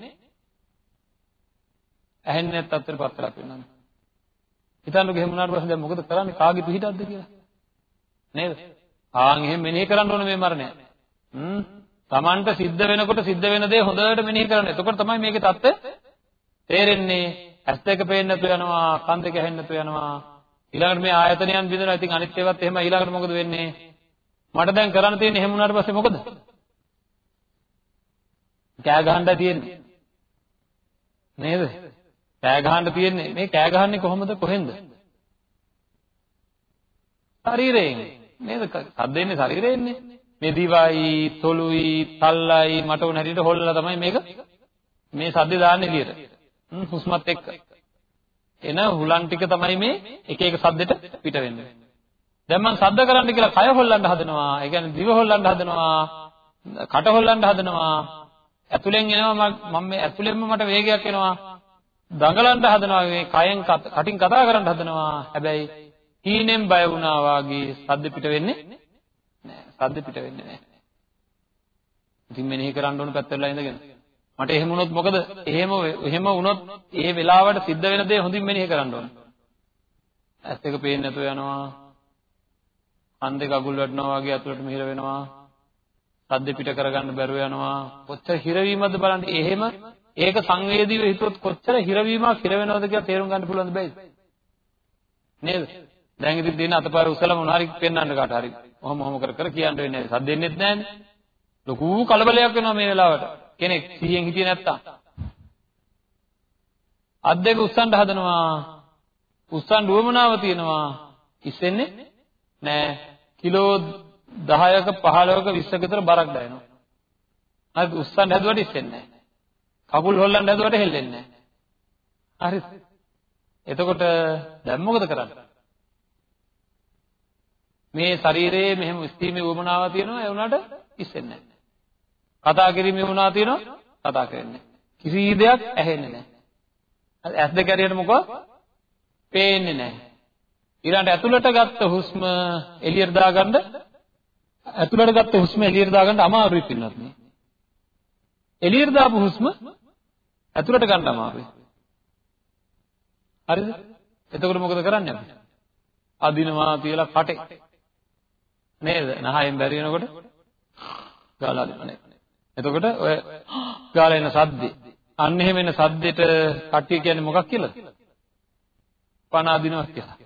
ඇහෙන්නේ නැත් අත්තර පත්තරක් වෙනවා. හිතන්නකෝ එහෙම වුණාට පස්සේ දැන් මොකද කරන්නේ කාගේ පිහිටක්ද කියලා? නේද? ආන් එහෙම මෙනෙහි කරන්න ඕනේ මේ මරණය. හ්ම්. Tamanට සිද්ධ වෙනකොට සිද්ධ වෙන දේ හොඳට මෙනෙහි කරන්න. එතකොට තමයි මේකේ தත්ත්වය තේරෙන්නේ ඇස් දෙක පේන්නේ නැතු යනවා කන් දෙක ඇහෙන්නේ නැතු යනවා. ඊළඟට මේ ආයතනයන් බිඳලා ඉතින් අනිත් ඒවාත් එහෙම ඊළඟට මොකද වෙන්නේ? මට දැන් කරන්න තියෙන්නේ එහෙම වුණාට පස්සේ මොකද? කෑ ගහන්න තියෙන්නේ. නේද? කෑ ගහන්න තියෙන්නේ. මේ කෑ ගහන්නේ කොහොමද? කොහෙන්ද? ශරීරයෙන්. නේද? සද්ද එන්නේ ශරීරයෙන්නේ මේ දිවයි තොලුයි තල්ලයි මට උන හැටියට හොල්ලලා තමයි මේක මේ සද්ද දාන්නේ එළියට හුස්මත් එක්ක එන හුලං ටික තමයි මේ එක එක සද්දෙට පිට වෙන්නේ. දැන් මම සද්ද කරන්න කියලා කය හොල්ලන්න හදනවා. ඒ කියන්නේ දිව හොල්ලන්න හදනවා. කට හොල්ලන්න හදනවා. ඇතුලෙන් එනවා මම මේ ඇතුලෙන්ම මට වේගයක් එනවා. දඟලන්න හදනවා මේ කයෙන් කටින් කතා කරන්න හදනවා. හැබැයි හීනෙන් බය වුණා වාගේ සද්ද පිට වෙන්නේ නෑ. සද්ද පිට වෙන්නේ නෑ. ඉතින් මෙනෙහි කරන්න ඕන පැත්තවල ඉඳගෙන මට එහෙම වුණොත් මොකද? එහෙම එහෙම වුණොත් ඒ වෙලාවට සිද්ධ වෙන දේ හොඳින් මෙනෙහි කරන්න ඕනේ. ඇස් දෙක පේන්නේ නැතුව යනවා. අන් දෙක අගුල් වැටෙනවා වගේ අතුලට මිහිර වෙනවා. සද්ද පිට කරගන්න බැරුව යනවා. කොච්චර හිරවීමක්ද බලන්න. එහෙම ඒක සංවේදීව හිතුවොත් කොච්චර හිරවීමක් හිර වෙනවද කියලා තේරුම් ගන්න පුළුවන්ද බෑද? නේද? දැන් ඉතින් දින අතපාර උසලම මොනාරි පෙන්වන්න කාට හරි. ඔහොම ඔහොම කර කර කියන්න වෙන්නේ නැහැ. සද්ද එන්නේත් නැහැනේ. ලොකු කලබලයක් වෙනවා මේ වෙලාවට. කෙනෙක් සිහියෙන් හිටියේ නැත්තම්. අත් දෙක උස්සන්න හදනවා. උස්සන්න උවමනාව තියෙනවා. ඉස්සෙන්නේ නෑ. කිලෝ 10ක 15ක 20ක විතර බරක් දැනෙනවා. හරිද උස්සන්න හැදුවට ඉස්සෙන්නේ නෑ. කකුල් හොල්ලන්න හැදුවට හෙල්ලෙන්නේ නෑ. හරිද එතකොට දැන් මොකද කරන්නේ? මේ ශරීරයේ මෙහෙම ස්ථීමේ උවමනාව තියෙනවා ඒ වුණාට ඉස්සෙන්නේ නෑ. කතා කිරීමේ වුණා තියෙනවා කතා කරන්නේ. කිසි දෙයක් ඇහෙන්නේ නැහැ. ඇස් දෙක ඇරියට මොකද? පේන්නේ නැහැ. ඊළඟට ඇතුළට ගත්ත හුස්ම එළියට දාගන්න ඇතුළට ගත්ත හුස්ම එළියට දාගන්න අමාරුයි පින්නත් නේ. එළියට දාපු හුස්ම ඇතුළට ගන්න අමාරුයි. හරිද? එතකොට මොකද කරන්නේ අපි? අදිනවා තියලා කටේ. නේද? නහයෙන් බැරි වෙනකොට ගාලා අදිනවා නේද? එතකොට ඔය ගාලා එන සද්දේ අන්න එහෙම එන සද්දෙට කට්ටිය කියන්නේ මොකක් කියලාද? පණ අදිනවා කියලා.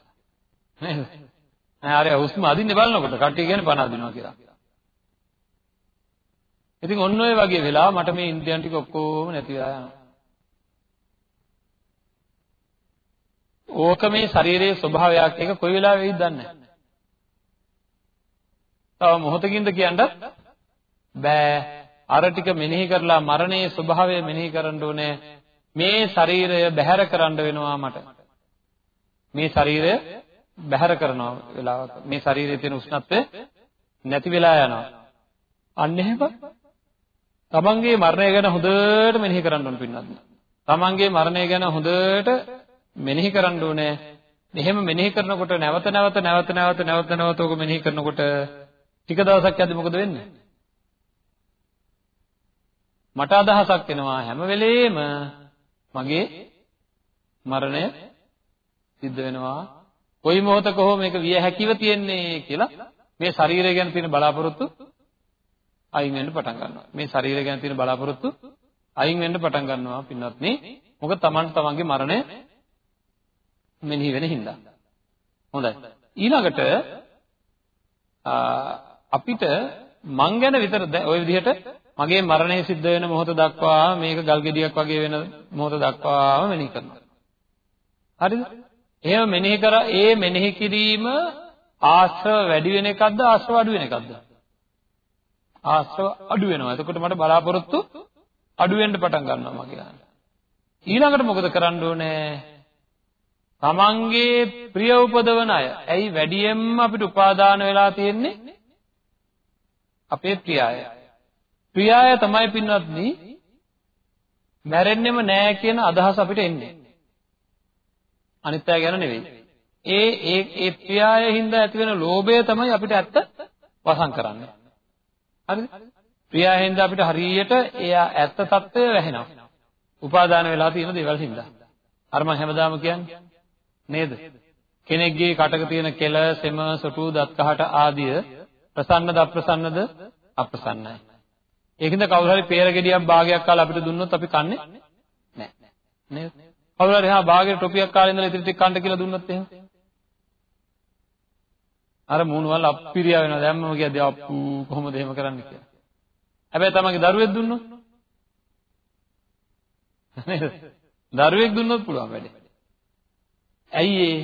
නේද? නෑ අර හුස්ම අදින්නේ බලනකොට කට්ටිය කියන්නේ පණ අදිනවා කියලා. ඉතින් ඔන්න ඔය වගේ වෙලා මට මේ ඉන්ද්‍රියන් ටික ඔක්කොම නැති වෙලා යනවා. ඕක මේ ශරීරයේ ස්වභාවයක් එක කොයි වෙලාවෙ වෙයිද දන්නේ නැහැ. තව මොහොතකින්ද කියන්නත් බෑ. අර ටික මෙනෙහි කරලා මරණයේ ස්වභාවය මෙනෙහි කරන්න ඕනේ. මේ ශරීරය බැහැර කරන්න වෙනවා මට. මේ ශරීරය බැහැර කරනවා වෙලාවක. මේ ශරීරයේ තියෙන උෂ්ණත්වය නැති වෙලා යනවා. අන්න එහෙම තමන්ගේ මරණය ගැන හොඳට මෙනෙහි කරන්න ඕන පින්නත්. තමන්ගේ මරණය ගැන හොඳට මෙනෙහි කරන්න ඕනේ. එහෙම මෙනෙහි කරනකොට නැවත නැවත නැවත නැවත නැවත නැවත ඔක මෙනෙහි කරනකොට ටික දවසක් යද්දි මොකද වෙන්නේ? මට අදහසක් එනවා හැම වෙලේම මගේ මරණය සිද්ධ වෙනවා. කොයි මොහොතක හෝ මේක විය හැකිව තියෙන්නේ කියලා මේ ශරීරය ගැන තියෙන බලාපොරොත්තු අයින් වෙන්න පටන් ගන්නවා. මේ ශරීරය ගැන තියෙන බලාපොරොත්තු අයින් වෙන්න පටන් ගන්නවා පින්වත්නි. මොකද Taman තමන්ගේ මරණය මෙනෙහි වෙන හින්දා. හොඳයි. ඊළඟට අපිට මං ගැන විතර ওই විදිහට මගේ මරණය සිද්ධ වෙන මොහොත දක්වා මේක ගල් ගෙඩියක් වගේ වෙන මොහොත දක්වාම මෙනෙහි කරනවා. හරිද? එහෙම මෙනෙහි කර ඒ මෙනෙහි කිරීම ආශ්‍රව වැඩි වෙන එකක්ද ආශ්‍රව අඩු වෙන එකක්ද? ආශ්‍රව අඩු වෙනවා. එතකොට මට බලාපොරොත්තු අඩු වෙන්න පටන් ගන්නවා මගේ ගන්න. ඊළඟට මොකද කරන්න ඕනේ? තමන්ගේ ප්‍රිය උපදවන අය. ඇයි වැඩියෙන්ම අපිට උපාදාන වෙලා තියෙන්නේ? අපේ ප්‍රියය. ප්‍රියාය තමයි පින්වත්නි මැරෙන්නෙම නෑ කියන අදහස අපිට එන්නේ. අනිත් අය ගැන නෙවෙයි. ඒ ඒ ඒ ප්‍රියාය හින්දා ඇති වෙන ලෝභය තමයි අපිට ඇත්ත වසන් කරන්නේ. හරිද? ප්‍රියාය හින්දා අපිට හරියට එයා ඇත්ත తত্ত্বය වැහෙනවා. උපාදාන වෙලා තියෙන දේවල් හින්දා. අර මම හැමදාම කියන්නේ නේද? කෙනෙක්ගේ කටක තියෙන කෙල, සෙම, සොටු, දත් කහට ආදිය ප්‍රසන්නද අප්‍රසන්නද? අප්‍රසන්නයි. ඒකින්ද කවුරු හරි peer ගෙඩියක් භාගයක් කාලා අපිට දුන්නොත් අපි කන්නේ නැහැ. නේද? කවුරු හරි හා භාගයට ටොපියක් කාලා ඉඳලා ඉතින් ටික කන්න කියලා දුන්නොත් එහෙම අර මූණවල අප්පිරියා වෙනවා. දැන් මම කියද්දී අප්පු කොහොමද එහෙම කරන්න කියලා. හැබැයි තමන්ගේ දරුවෙක් දුන්නොත් නේද? දරුවෙක් දුන්නොත් පුළුවන් වැඩේ. ඇයි ඒ?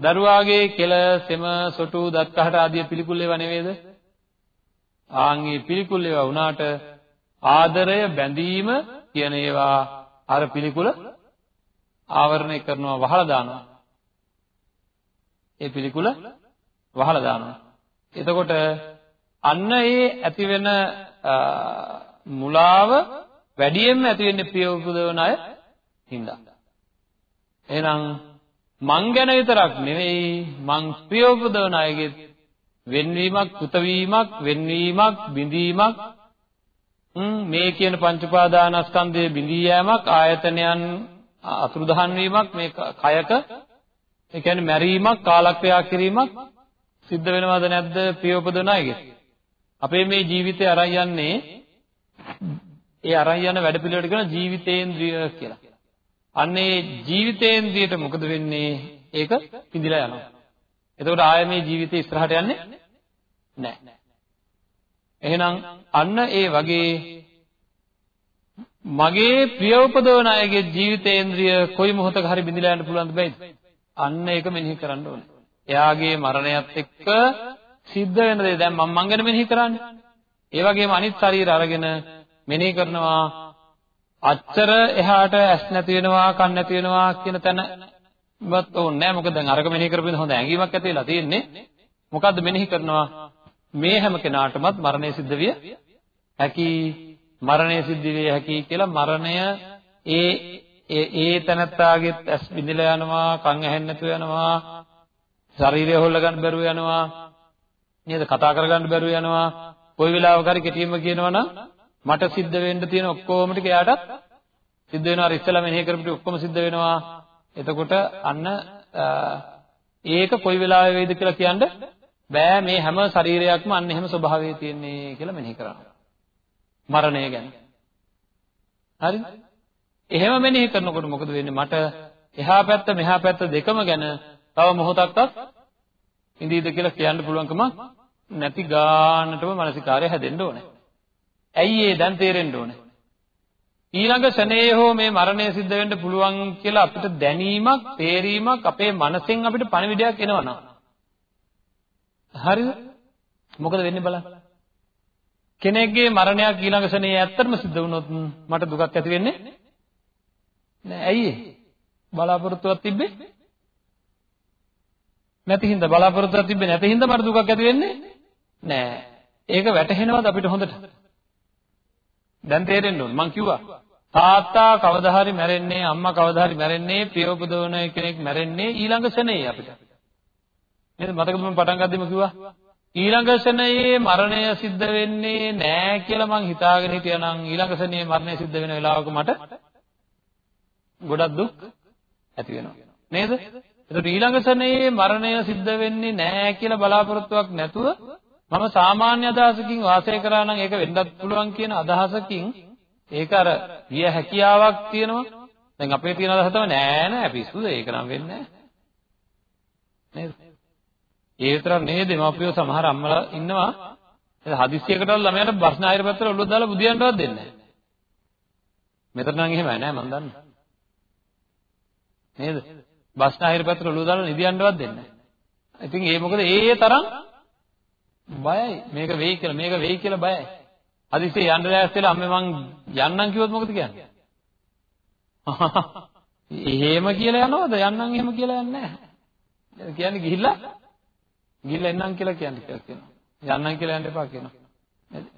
දරුවාගේ කෙල, සෙම, සොටු, දත් කහට ආදී පිළිකුල් ඒවා නෙවෙයිද? ආන්ගේ පිළිකුල් ඒවා වුණාට ආදරය, බැඳීම කියන ඒවා අර පිළිකුල ආවරණය කරනවා වහලා දානවා. ඒ පිළිකුල වහලා දානවා. එතකොට අන්න ඒ ඇති වෙන මුලාව වැඩියෙන්ම ඇති වෙන්නේ ප්‍රිය උපදවන අය හින්දා. එහෙනම් මං ගැන විතරක් නෙවෙයි මං ප්‍රිය උපදවන අයගේ වෙන්වීමක්, පුතවීමක්, වෙන්වීමක්, බිඳීමක් මේ කියන පංච උපාදානස්කන්ධයේ බිඳී යෑමක් ආයතනයන් අතුරුදහන් වීමක් මේ කයක ඒ කියන්නේ මැරීමක් කාලක්‍රියා කිරීමක් සිද්ධ වෙනවද නැද්ද ප්‍රිය උපදවන අයගේ? අපේ මේ ජීවිතය අරන් යන්නේ ඒ අරන් යන වැඩ පිළිවෙලට කියන ජීවිතේන්ද්‍රිය කියලා. අන්නේ ජීවිතේන්ද්‍රියට මොකද වෙන්නේ? ඒක පිඳිලා යනවා. එතකොට ආය මේ ජීවිතේ ඉස්සරහට යන්නේ නැහැ. එහෙනම් අන්න ඒ වගේ මගේ ප්‍රිය උපදවන අයගේ ජීවිතේන්ද්‍රිය කොයි මොහොතක හරි බිඳිලා යන්න පුළුවන්ද බැයිද? අන්න ඒක මෙනෙහි කරන්න ඕනේ. එයාගේ මරණයත් එක්ක සිද්ධ වෙන දේ දැන් මම මං ගැන මෙනෙහි කරන්නේ. ඒ වගේම අනිත් ශරීර අරගෙන මෙනෙහි කරනවා අච්චර එහාට ඇස් නැති වෙනවා කන් නැති වෙනවා කියන තැන වත් ඕනේ නැහැ. මොකද දැන් අරක මෙනෙහි කරපින් හොඳ ඇඟීමක් ඇති වෙලා තියෙන්නේ. මොකද්ද මෙනෙහි කරනවා? මේ හැම කෙනාටමත් මරණය සිද්ධ විය හැකි. මරණය සිද්ධ විය හැකි කියලා මරණය ඒ ඒ ඒ තැනත්තාගේ ඇස් බිඳලා යනවා කන් ඇහෙන්නේ නැතුව යනවා ශරීරය හොල්ල ගන්න බැරුව යනවා නේද? කතා කර ගන්න බැරුව යනවා. කොයි වෙලාවක හරි කෙටියෙන්ම කියනවා නම් මට සිද්ධ වෙන්න තියෙන ඔක්කොම ටික එයාටත් සිද්ධ වෙනවා. අර ඉස්සෙල්ලා මෙනෙහි කරපු ටික ඔක්කොම සිද්ධ වෙනවා. එතකොට අන්න ඒක කොයි වෙලාවෙ වෙයිද කියලා කියන්න බෑ මේ හැම ශරීරයක්ම අන්න එහෙම ස්වභාවය තියෙන්නේ කියලා මෙනෙහි කරනවා. මරණය ගැන. හරිද? එහෙම මෙනෙහි කරනකොට මොකද වෙන්නේ? මට එහා පැත්ත මෙහා පැත්ත දෙකම ගැන තව මොහොතක්වත් ඉඳීද කියලා කියන්න පුළුවන්කම නැති ගානටම මානසිකාරය හැදෙන්න ඕනේ. ඇයි ඒ දැන් තේරෙන්න ඕනේ? ඊළඟ ශනේ හෝ මේ මරණය සිද්ධ වෙන්න පුළුවන් කියලා අපිට දැනීමක්, තේරීමක් අපේ මනසෙන් අපිට පණිවිඩයක් එනවනම්. හරිද? මොකද වෙන්නේ බලන්න. කෙනෙක්ගේ මරණයක් ඊළඟ ශනේ ඇත්තටම සිද්ධ වුණොත් මට දුකක් ඇති වෙන්නේ නෑ. ඇයි ඒ? බලාපොරොත්තුවක් තිබ්බේ නැති හින්දා බලාපොරොත්තුවක් තිබ්බේ නැති හින්දා මට දුකක් ඇති වෙන්නේ නෑ. ඒක වැටහෙනවද අපිට හොඳට? දැන් තේරෙන්න ඕන. මං කිව්වා තාත්තා කවදා හරි මැරෙන්නේ අම්මා කවදා හරි මැරෙන්නේ ප්‍රියෝපදවන කෙනෙක් මැරෙන්නේ ඊළඟ ශනේ අපිට. නේද? මතකද මම පටන් ගද්දිම කිව්වා ඊළඟ ශනයේ මරණය සිද්ධ වෙන්නේ නෑ කියලා මං හිතාගෙන හිටියා නම් ඊළඟ ශනයේ මරණය සිද්ධ වෙන වෙලාවක මට ගොඩක් දුක් ඇති වෙනවා. නේද? එතකොට ඊළඟ ශනයේ මරණය සිද්ධ වෙන්නේ නැහැ කියලා බලාපොරොත්තුවක් නැතුව මම සාමාන්‍ය අදහසකින් වාසය කරා නම් ඒක වෙන්නත් පුළුවන් කියන අදහසකින් ඒක අර විය හැකියාවක් තියෙනවා. දැන් අපේ තියෙන අදහස තමයි නෑ නෑ පිස්සුද ඒක නම් වෙන්නේ නෑ. නේද? ඒ විතරක් නෙවෙයි දෙමාපියෝ සමහර අම්මලා ඉන්නවා හදිස්සියකට ළමයාට බස්නාහිර පැත්තට ඔළුව දාලා බුදියන්නවත් දෙන්නේ නැහැ. මෙතන නම් එහෙමයි නෑ මම දන්නවා. නේද? බස්නාහිර පැත්තට ඔළුව දාලා නිදියන්නවත් දෙන්නේ නැහැ. ඉතින් ඒ මොකද ඒ තරම් බයයි. මේක වෙයි කියලා මේක වෙයි කියලා බයයි. හදිස්සියේ යන්න ලෑස්තිලා අම්මේ මං යන්නම් කිව්වොත් මොකද කියන්නේ? එහෙම කියලා යනවද? යන්නම් එහෙම කියලා යන්නේ නැහැ. කියන්නේ ගිහිල්ලා ගිහිල්ලා එන්නම් කියලා කියන්නේ කියලා කියනවා. යන්නම් කියලා යන්න එපා කියනවා.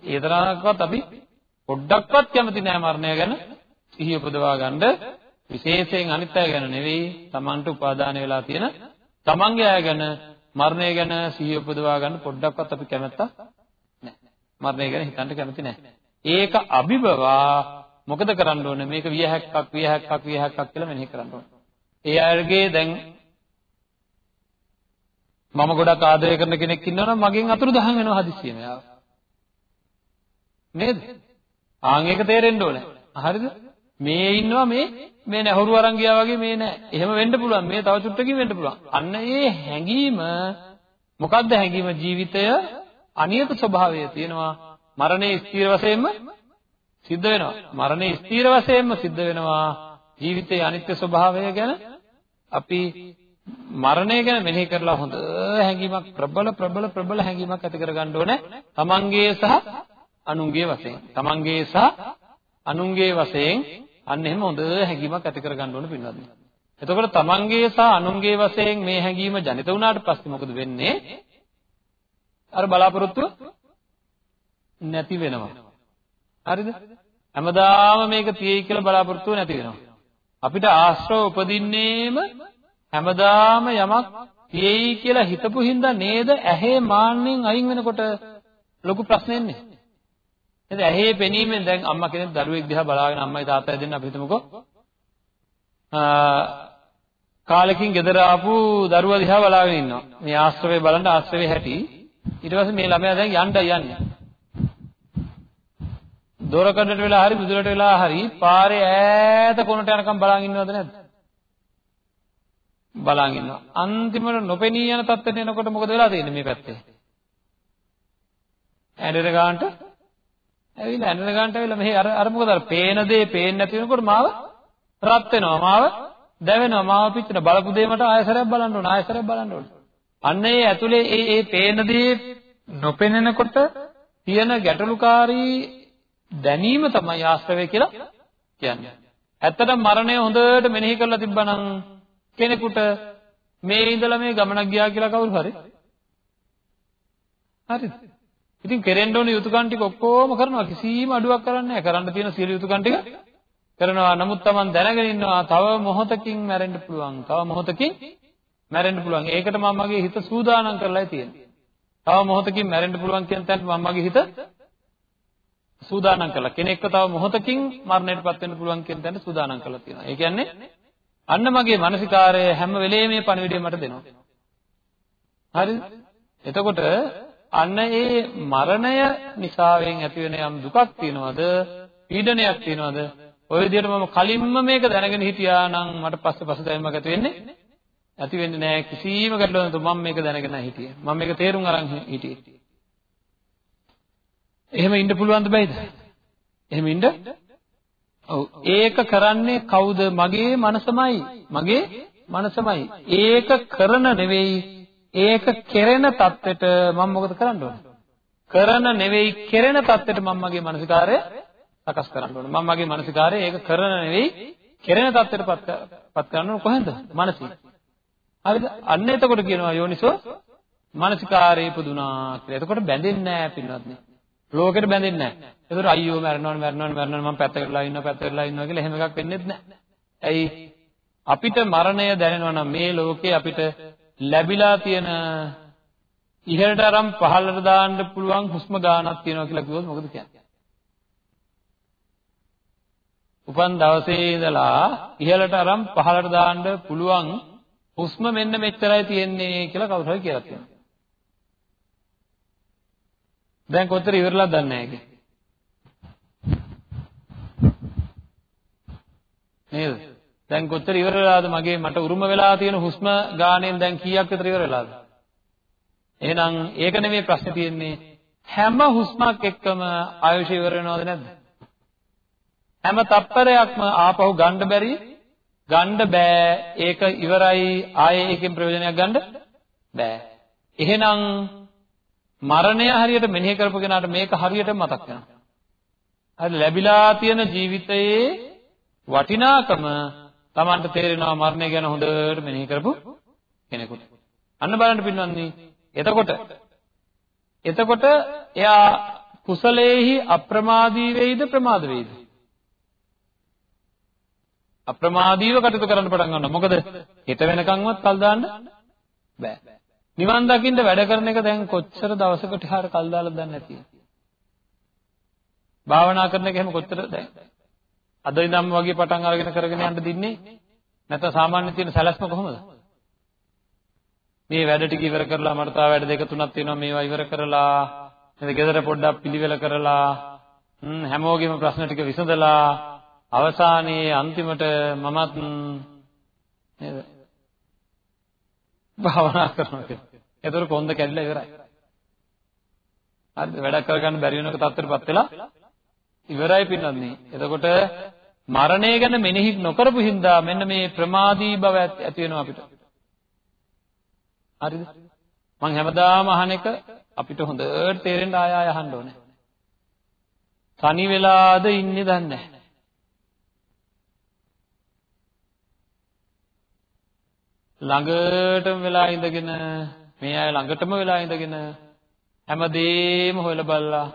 ඒ තරමක්වත් අපි පොඩ්ඩක්වත් කැමති නෑ මරණය ගැන සිහිය උපදවා ගන්න විශේෂයෙන් අනිත් අය ගැන නෙවෙයි Tamanට උපාදාන වෙලා තියෙන Tamanගේ අය ගැන මරණය ගැන සිහිය උපදවා ගන්න පොඩ්ඩක්වත් අපි කැමැත්ත නැහැ. මරණය ගැන හිතන්න කැමති නැහැ. ඒක අභිබවා මොකද කරන්න ඕනේ මේක වියහැක්කක් වියහැක්කක් වියහැක්කක් කියලා මෙනෙහි කරන්න ඕනේ. ඒ අයගේ දැන් මම ගොඩක් ආදරය කරන කෙනෙක් ඉන්නවනම් මගෙන් අතුරුදහන් වෙනවා හදිස්සියෙම යාව. නේද? ආන් ඒක තේරෙන්න ඕනේ. හරිද? මේ ඉන්නවා මේ මේ නැහොරු අරන් ගියා වගේ මේ නෑ. එහෙම වෙන්න පුළුවන්. මේ තව චුට්ටකින් වෙන්න පුළුවන්. අන්න ඒ හැඟීම මොකද්ද හැඟීම ජීවිතය අනියත ස්වභාවය තියෙනවා. මරණය ස්ථීර වශයෙන්ම සිද්ධ වෙනවා. මරණය ස්ථීර වශයෙන්ම සිද්ධ වෙනවා. ජීවිතයේ අනිත්‍ය ස්වභාවය ගැන අපි මරණය ගැන මෙනෙහි කරලා හොඳ හැඟීමක් ප්‍රබල ප්‍රබල ප්‍රබල හැඟීමක් ඇති කරගන්න ඕනේ. තමන්ගේ සහ අනුන්ගේ වශයෙන්. තමන්ගේ සහ අනුන්ගේ වශයෙන් අන්න එහෙම හොඳ හැඟීමක් ඇති කරගන්න ඕන පින්වත්නි. එතකොට තමන්ගේ සහ අනුන්ගේ වශයෙන් මේ හැඟීම ජනිත වුණාට පස්සේ මොකද වෙන්නේ? අර බලාපොරොත්තු නැති වෙනවා. හරිද? හැමදාම මේක තියෙයි කියලා බලාපොරොත්තු නැති වෙනවා. අපිට ආශ්‍රව උපදින්නේම හැමදාම යමක් තියෙයි කියලා හිතපු හින්දා නේද ඇහි මාන්නෙන් අයින් වෙනකොට ලොකු ප්‍රශ්න එන්නේ. නේද? ඇහි පෙනීමෙන් දැන් අම්මා කෙනෙක් දරුවෙක් දිහා බලාගෙන අම්මයි තාත්තයි දෙන්න අපි හිතමුකෝ. කාලෙකින් ගෙදර ආපු දරුවා දිහා බලාගෙන ඉන්නවා. මේ ආශ්‍රවේ බලන්න ආශ්‍රවේ හැටි. ඊට පස්සේ මේ ළමයා දැන් යන්නයි යන්නේ. දොරකඩට වෙලා හරි බුදුරට වෙලා හරි පාරේ ඈත කොනට යනකම් බලන් ඉන්නවද නැද්ද? බලන් ඉන්නවා. අන්තිමට නොපෙනී යන තත්ත්වයට එනකොට මොකද වෙලා තියෙන්නේ මේ පැත්තේ? ඇඬෙන ගානට ඇවිල්ලා ඇඬෙන ගානට ඇවිල්ලා මෙහි අර අර මොකද අර පේන දේ පේන්නේ නැති වෙනකොට මාව රත් වෙනවා. මාව දැවෙනවා. මාව පිච්චෙන බලපු දේ මට ආයසරයක් බලන්න ඕන. ආයසරයක් බලන්න ඕන. අන්න ඒ ඇතුලේ ඒ ඒ පේන දේ නොපෙනෙනකොට තියෙන ගැටලුකාරී දැනීම තමයි ආශ්‍රවය කියලා කියන්නේ. ඇත්තටම මරණය හොඳට මෙනෙහි කරලා තිබ්බනම් කෙනෙකුට මේ ඉඳලා මේ ගමනක් ගියා කියලා කවුරු හරි හරිද? ඉතින් කෙරෙන්න ඕන යුතුයකම් ටික ඔක්කොම කරනවා කිසිම අඩුවක් කරන්නේ නැහැ. කරන්න තියෙන සියලු යුතුයකම් ටික කරනවා. නමුත් Taman දැනගෙන ඉන්නවා තව මොහොතකින් මැරෙන්න පුළුවන්. තව මොහොතකින් මැරෙන්න පුළුවන්. ඒකට මම මගේ හිත සූදානම් කරලායි තියෙන්නේ. තව මොහොතකින් මැරෙන්න පුළුවන් කියන තැනට මම මගේ හිත සූදානම් කළා. කෙනෙක්ව තව මොහොතකින් මරණයටපත් වෙන්න පුළුවන් කියන තැන සූදානම් කළා තියෙනවා. ඒ කියන්නේ අන්න මගේ මානසිකාරය හැම වෙලේම මේ පණිවිඩය මට දෙනවා. හරිද? එතකොට අන්න ඒ මරණය නිසාවෙන් ඇතිවෙන යම් දුකක් තියනවද? පීඩනයක් තියනවද? ඔය විදිහට මම කලින්ම මේක දැනගෙන හිටියා නම් මට පස්සේ පසුතැවීමක් ඇති වෙන්නේ ඇති වෙන්නේ නැහැ කිසිම ගැටලුවක් නැතුව මම මේක දැනගෙන හිටියේ. මම මේක තේරුම් අරන් හිටියේ. එහෙම ඉන්න පුළුවන්ද බැයිද එහෙම ඉන්න? ඔව්. ඒක කරන්නේ කවුද? මගේ මනසමයි. මගේ මනසමයි. ඒක කරන නෙවෙයි ඒක කෙරෙන தත්වෙට මම මොකද කරන්න ඕන? කරන නෙවෙයි කෙරෙන தත්වෙට මම මගේ මානසිකාරය සකස් කරන්න ඕන. මම මගේ මානසිකාරය ඒක කරන නෙවෙයි කෙරෙන தත්වෙට පත් කරන්න ඕන කොහෙන්ද? මානසික. හරිද? අන්න එතකොට කියනවා යෝනිසෝ මානසිකාරේ පුදුනා කියලා. එතකොට බැඳෙන්නේ නැහැ පින්වත්නි. ලෝකෙට බැඳෙන්නේ නැහැ. ඒතකොට අයියෝ මැරෙනවනේ මැරෙනවනේ මැරෙනවනේ මම පැත්තකටලා ඉන්නවා පැත්තකටලා ඉන්නවා කියලා එහෙම එකක් වෙන්නේ නැහැ. ඇයි? අපිට මරණය දැනෙනවා නම් මේ ලෝකේ අපිට ලැබිලා තියෙන ඉහළට අරන් පහළට දාන්න පුළුවන් හුස්ම ගානක් තියෙනවා කියලා කිව්වොත් මොකද කියන්නේ? උපන් දවසේ ඉඳලා ඉහළට අරන් පහළට දාන්න පුළුවන් හුස්ම මෙන්න මෙච්චරයි තියෙන්නේ කියලා කවුරු හරි කියලා තියෙනවා. දැන් කොතර ඉවරලා දන්නේ නැහැ නේද? දැන් කොතර ඉවර වෙලාද මගේ මට උරුම වෙලා තියෙන හුස්ම ගාණයෙන් දැන් කීයක් විතර ඉවර වෙලාද? එහෙනම් ඒක නෙමෙයි ප්‍රශ්නේ තියෙන්නේ. හැම හුස්මක් එක්කම ආයුෂ ඉවර වෙනවද නැද්ද? හැම තප්පරයක්ම ආපහු ගන්න බැරි ගන්න බෑ ඒක ඉවරයි ආයේ ඒකෙන් ප්‍රයෝජනයක් ගන්න බෑ එහෙනම් මරණය හරියට මෙනෙහි කරපු කෙනාට මේක හරියට මතක් වෙනවා. හරි ලැබිලා තියෙන ජීවිතයේ වටිනාකම Tamanට තේරෙනවා මරණය ගැන හොඳට මෙනෙහි කරපු කෙනෙකුට. අන්න බලන්න පින්වත්නි. එතකොට එතකොට එයා කුසලයේහි අප්‍රමාදී වෙයිද ප්‍රමාද වෙයිද? අප්‍රමාදීව කටයුතු කරන්න පටන් ගන්නවා. මොකද හෙට වෙනකන්වත් කල් දාන්න බෑ. නිවන් දකින්න වැඩ කරන එක දැන් කොච්චර දවසකට හර කල් දාලා දන්නේ නැති. භාවනා කරන එක එහෙම කොච්චර දැන් අද ඉඳන්ම වගේ පටන් අරගෙන කරගෙන යන්න දින්නේ නැත්නම් සාමාන්‍ය තියෙන සැලැස්ම කොහොමද? මේ වැඩ ටික ඉවර කරලා මට තව වැඩ දෙක තුනක් තියෙනවා මේවා ඉවර කරලා නේද ගෙදර පොඩ්ඩක් පිළිවෙල කරලා හැමෝගෙම ප්‍රශ්න ටික විසඳලා අවසානයේ අන්තිමට මමත් නේද භාවනා කරනවා කියලා. ඒතර කොන්ද කැඩිලා ඉවරයි. හරිද? වැඩක් කරගන්න බැරි වෙනක තත්ත්වයටපත් වෙලා ඉවරයි පින්නන්නේ. එතකොට මරණය ගැන මෙනෙහි නොකරපු හින්දා මෙන්න මේ ප්‍රමාදී බව ඇති වෙනවා අපිට. හරිද? මම හැමදාම අහන එක අපිට හොඳට තේරෙන්න ආය ආය අහන්න ඕනේ. තනි වෙලාද ඉන්නේ දන්නේ නැහැ. ළඟටම වෙලා ඉඳගෙන මේ අය ළඟටම වෙලා ඉඳගෙන හැමදේම හොයලා බලලා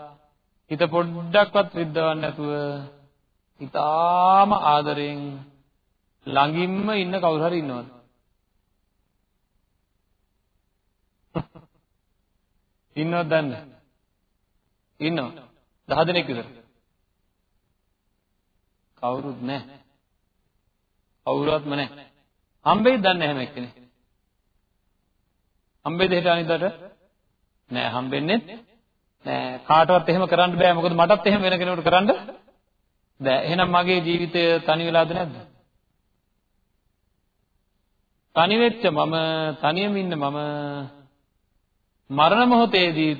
හිත පොඩ්ඩක්වත් රිද්දවන්නේ නැතුව ඊටාම ආදරෙන් ළඟින්ම ඉන්න කවුරු හරි ඉන්නවද? ඉන්නවද දන්නේ? ඉන්නව. 10 දෙනෙක් විතර. කවුරුත් නැහැ. කවුරුවත්ම නැහැ. හම්බෙයිද දන්නේ නැහැ හැම එක්කෙනෙක්. හම්බෙයිද හෙට අනිද්දාට? නෑ හම්බෙන්නේ නෑ කාටවත් එහෙම කරන්න බෑ මොකද මටත් එහෙම වෙන කෙනෙකුට කරන්න බෑ එහෙනම් මගේ ජීවිතය තනි වෙලාද නැද්ද තනි වෙච්ච මම තනියම ඉන්න මම මරණ මොහොතේදී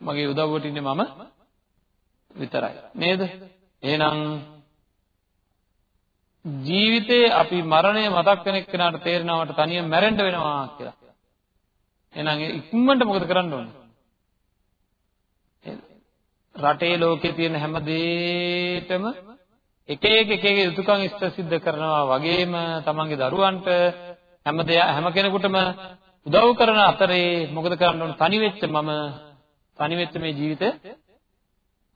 මගේ උදව්වට ඉන්නේ මම විතරයි නේද එහෙනම් ජීවිතේ අපි මරණය මතක් වෙන එක්කෙනාට තේරෙනවට තනියම මැරෙන්න වෙනවා කියලා. එහෙනම් ඉක්මනට මොකද කරන්න ඕනේ? රටේ ලෝකේ තියෙන හැම දෙයකම එක එක එක එක යුතුයකම් ඉෂ්ට සිද්ධ කරනවා වගේම තමන්ගේ දරුවන්ට හැම දෙය හැම කෙනෙකුටම උදව් කරන අතරේ මොකද කරන්න ඕනේ? තනි වෙච්ච මම තනි වෙච්ච මේ ජීවිතය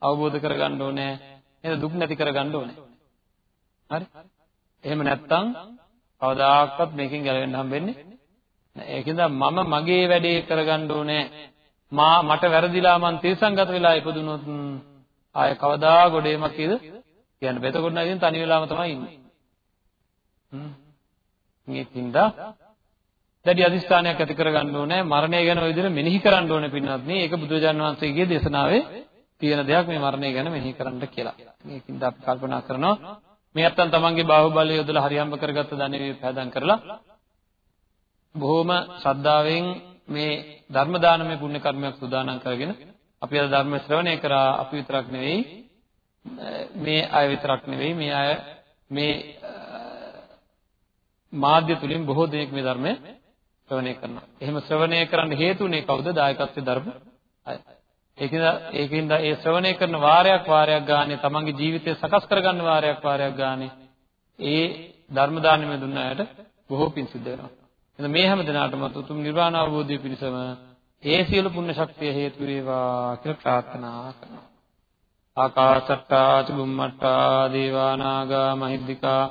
අවබෝධ කරගන්න ඕනේ. නේද? දුක් නැති කරගන්න ඕනේ. හරි? එහෙම නැත්නම් කවදාකවත් මේකෙන් ගැලවෙන්න හම්බෙන්නේ නැහැ. ඒකින්ද මම මගේ වැඩේ කරගන්න ඕනේ. මා මට වැරදිලා මං තිරසංගත වෙලා ඉපදුනොත් ආය කවදා ගොඩේමක් කීද කියන්න බෑ. එතකොට නම් ඉතින් තනි වෙලාම තමයි ඉන්නේ. හ්ම්. මේකින්ද දැඩි අදිස්ථානයක් ඇති කරගන්න ඕනේ මරණය ගැන ඔය විදිහට මෙනෙහි කරන්න ඕනේ පින්නත් නේ. ඒක බුදුරජාන් වහන්සේගේ දේශනාවේ තියෙන දෙයක් මේ මරණය ගැන මෙනෙහි කරන්න කියලා. මේකින්ද අපි කල්පනා කරනවා මේ අත්තන් තමන්ගේ බාහුවලය යොදලා හරියම්බ කරගත්ත ධනෙ පැහැදම් කරලා බොහොම ශ්‍රද්ධාවෙන් මේ ධර්ම දානමය පුණ්‍ය කර්මයක් සූදානම් කරගෙන අපි අද ධර්ම ශ්‍රවණය කරා අපි විතරක් නෙවෙයි මේ අය විතරක් නෙවෙයි මේ අය මේ මාධ්‍ය තුලින් බොහෝ දෙනෙක් මේ ධර්මය ශ්‍රවණය කරනවා. එහෙම ශ්‍රවණය කරන්න හේතුනේ කවුද? දායකත්වයේ ධර්ම අය. ඒකින්ද ඒකින්ද ඒ ශ්‍රවණය කරන වාරයක් වාරයක් ගානේ තමන්ගේ ජීවිතය සකස් කරගන්න වාරයක් වාරයක් ගානේ ඒ ධර්ම දානමය දුන්න අයට බොහෝ පින් සිද්ධ වෙනවා. එහෙනම් මේ හැම දිනාටම උතුම් නිර්වාණ අවබෝධය පිණිසම ඒ සියලු පුණ්‍ය ශක්තිය හේතු වේවා කියලා ප්‍රාර්ථනා කරනවා. ආකාශට්ටා චුම්මට්ටා දේවා නාග මහිද්దికා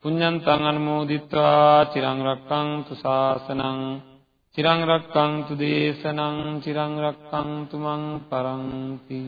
පුඤ්ඤන්තං අනුමෝදිත්වා චිරං රක්ඛන්තු ශාසනං චිරං රක්ඛන්තු දේශනං චිරං රක්ඛන්තු මං පරන්ති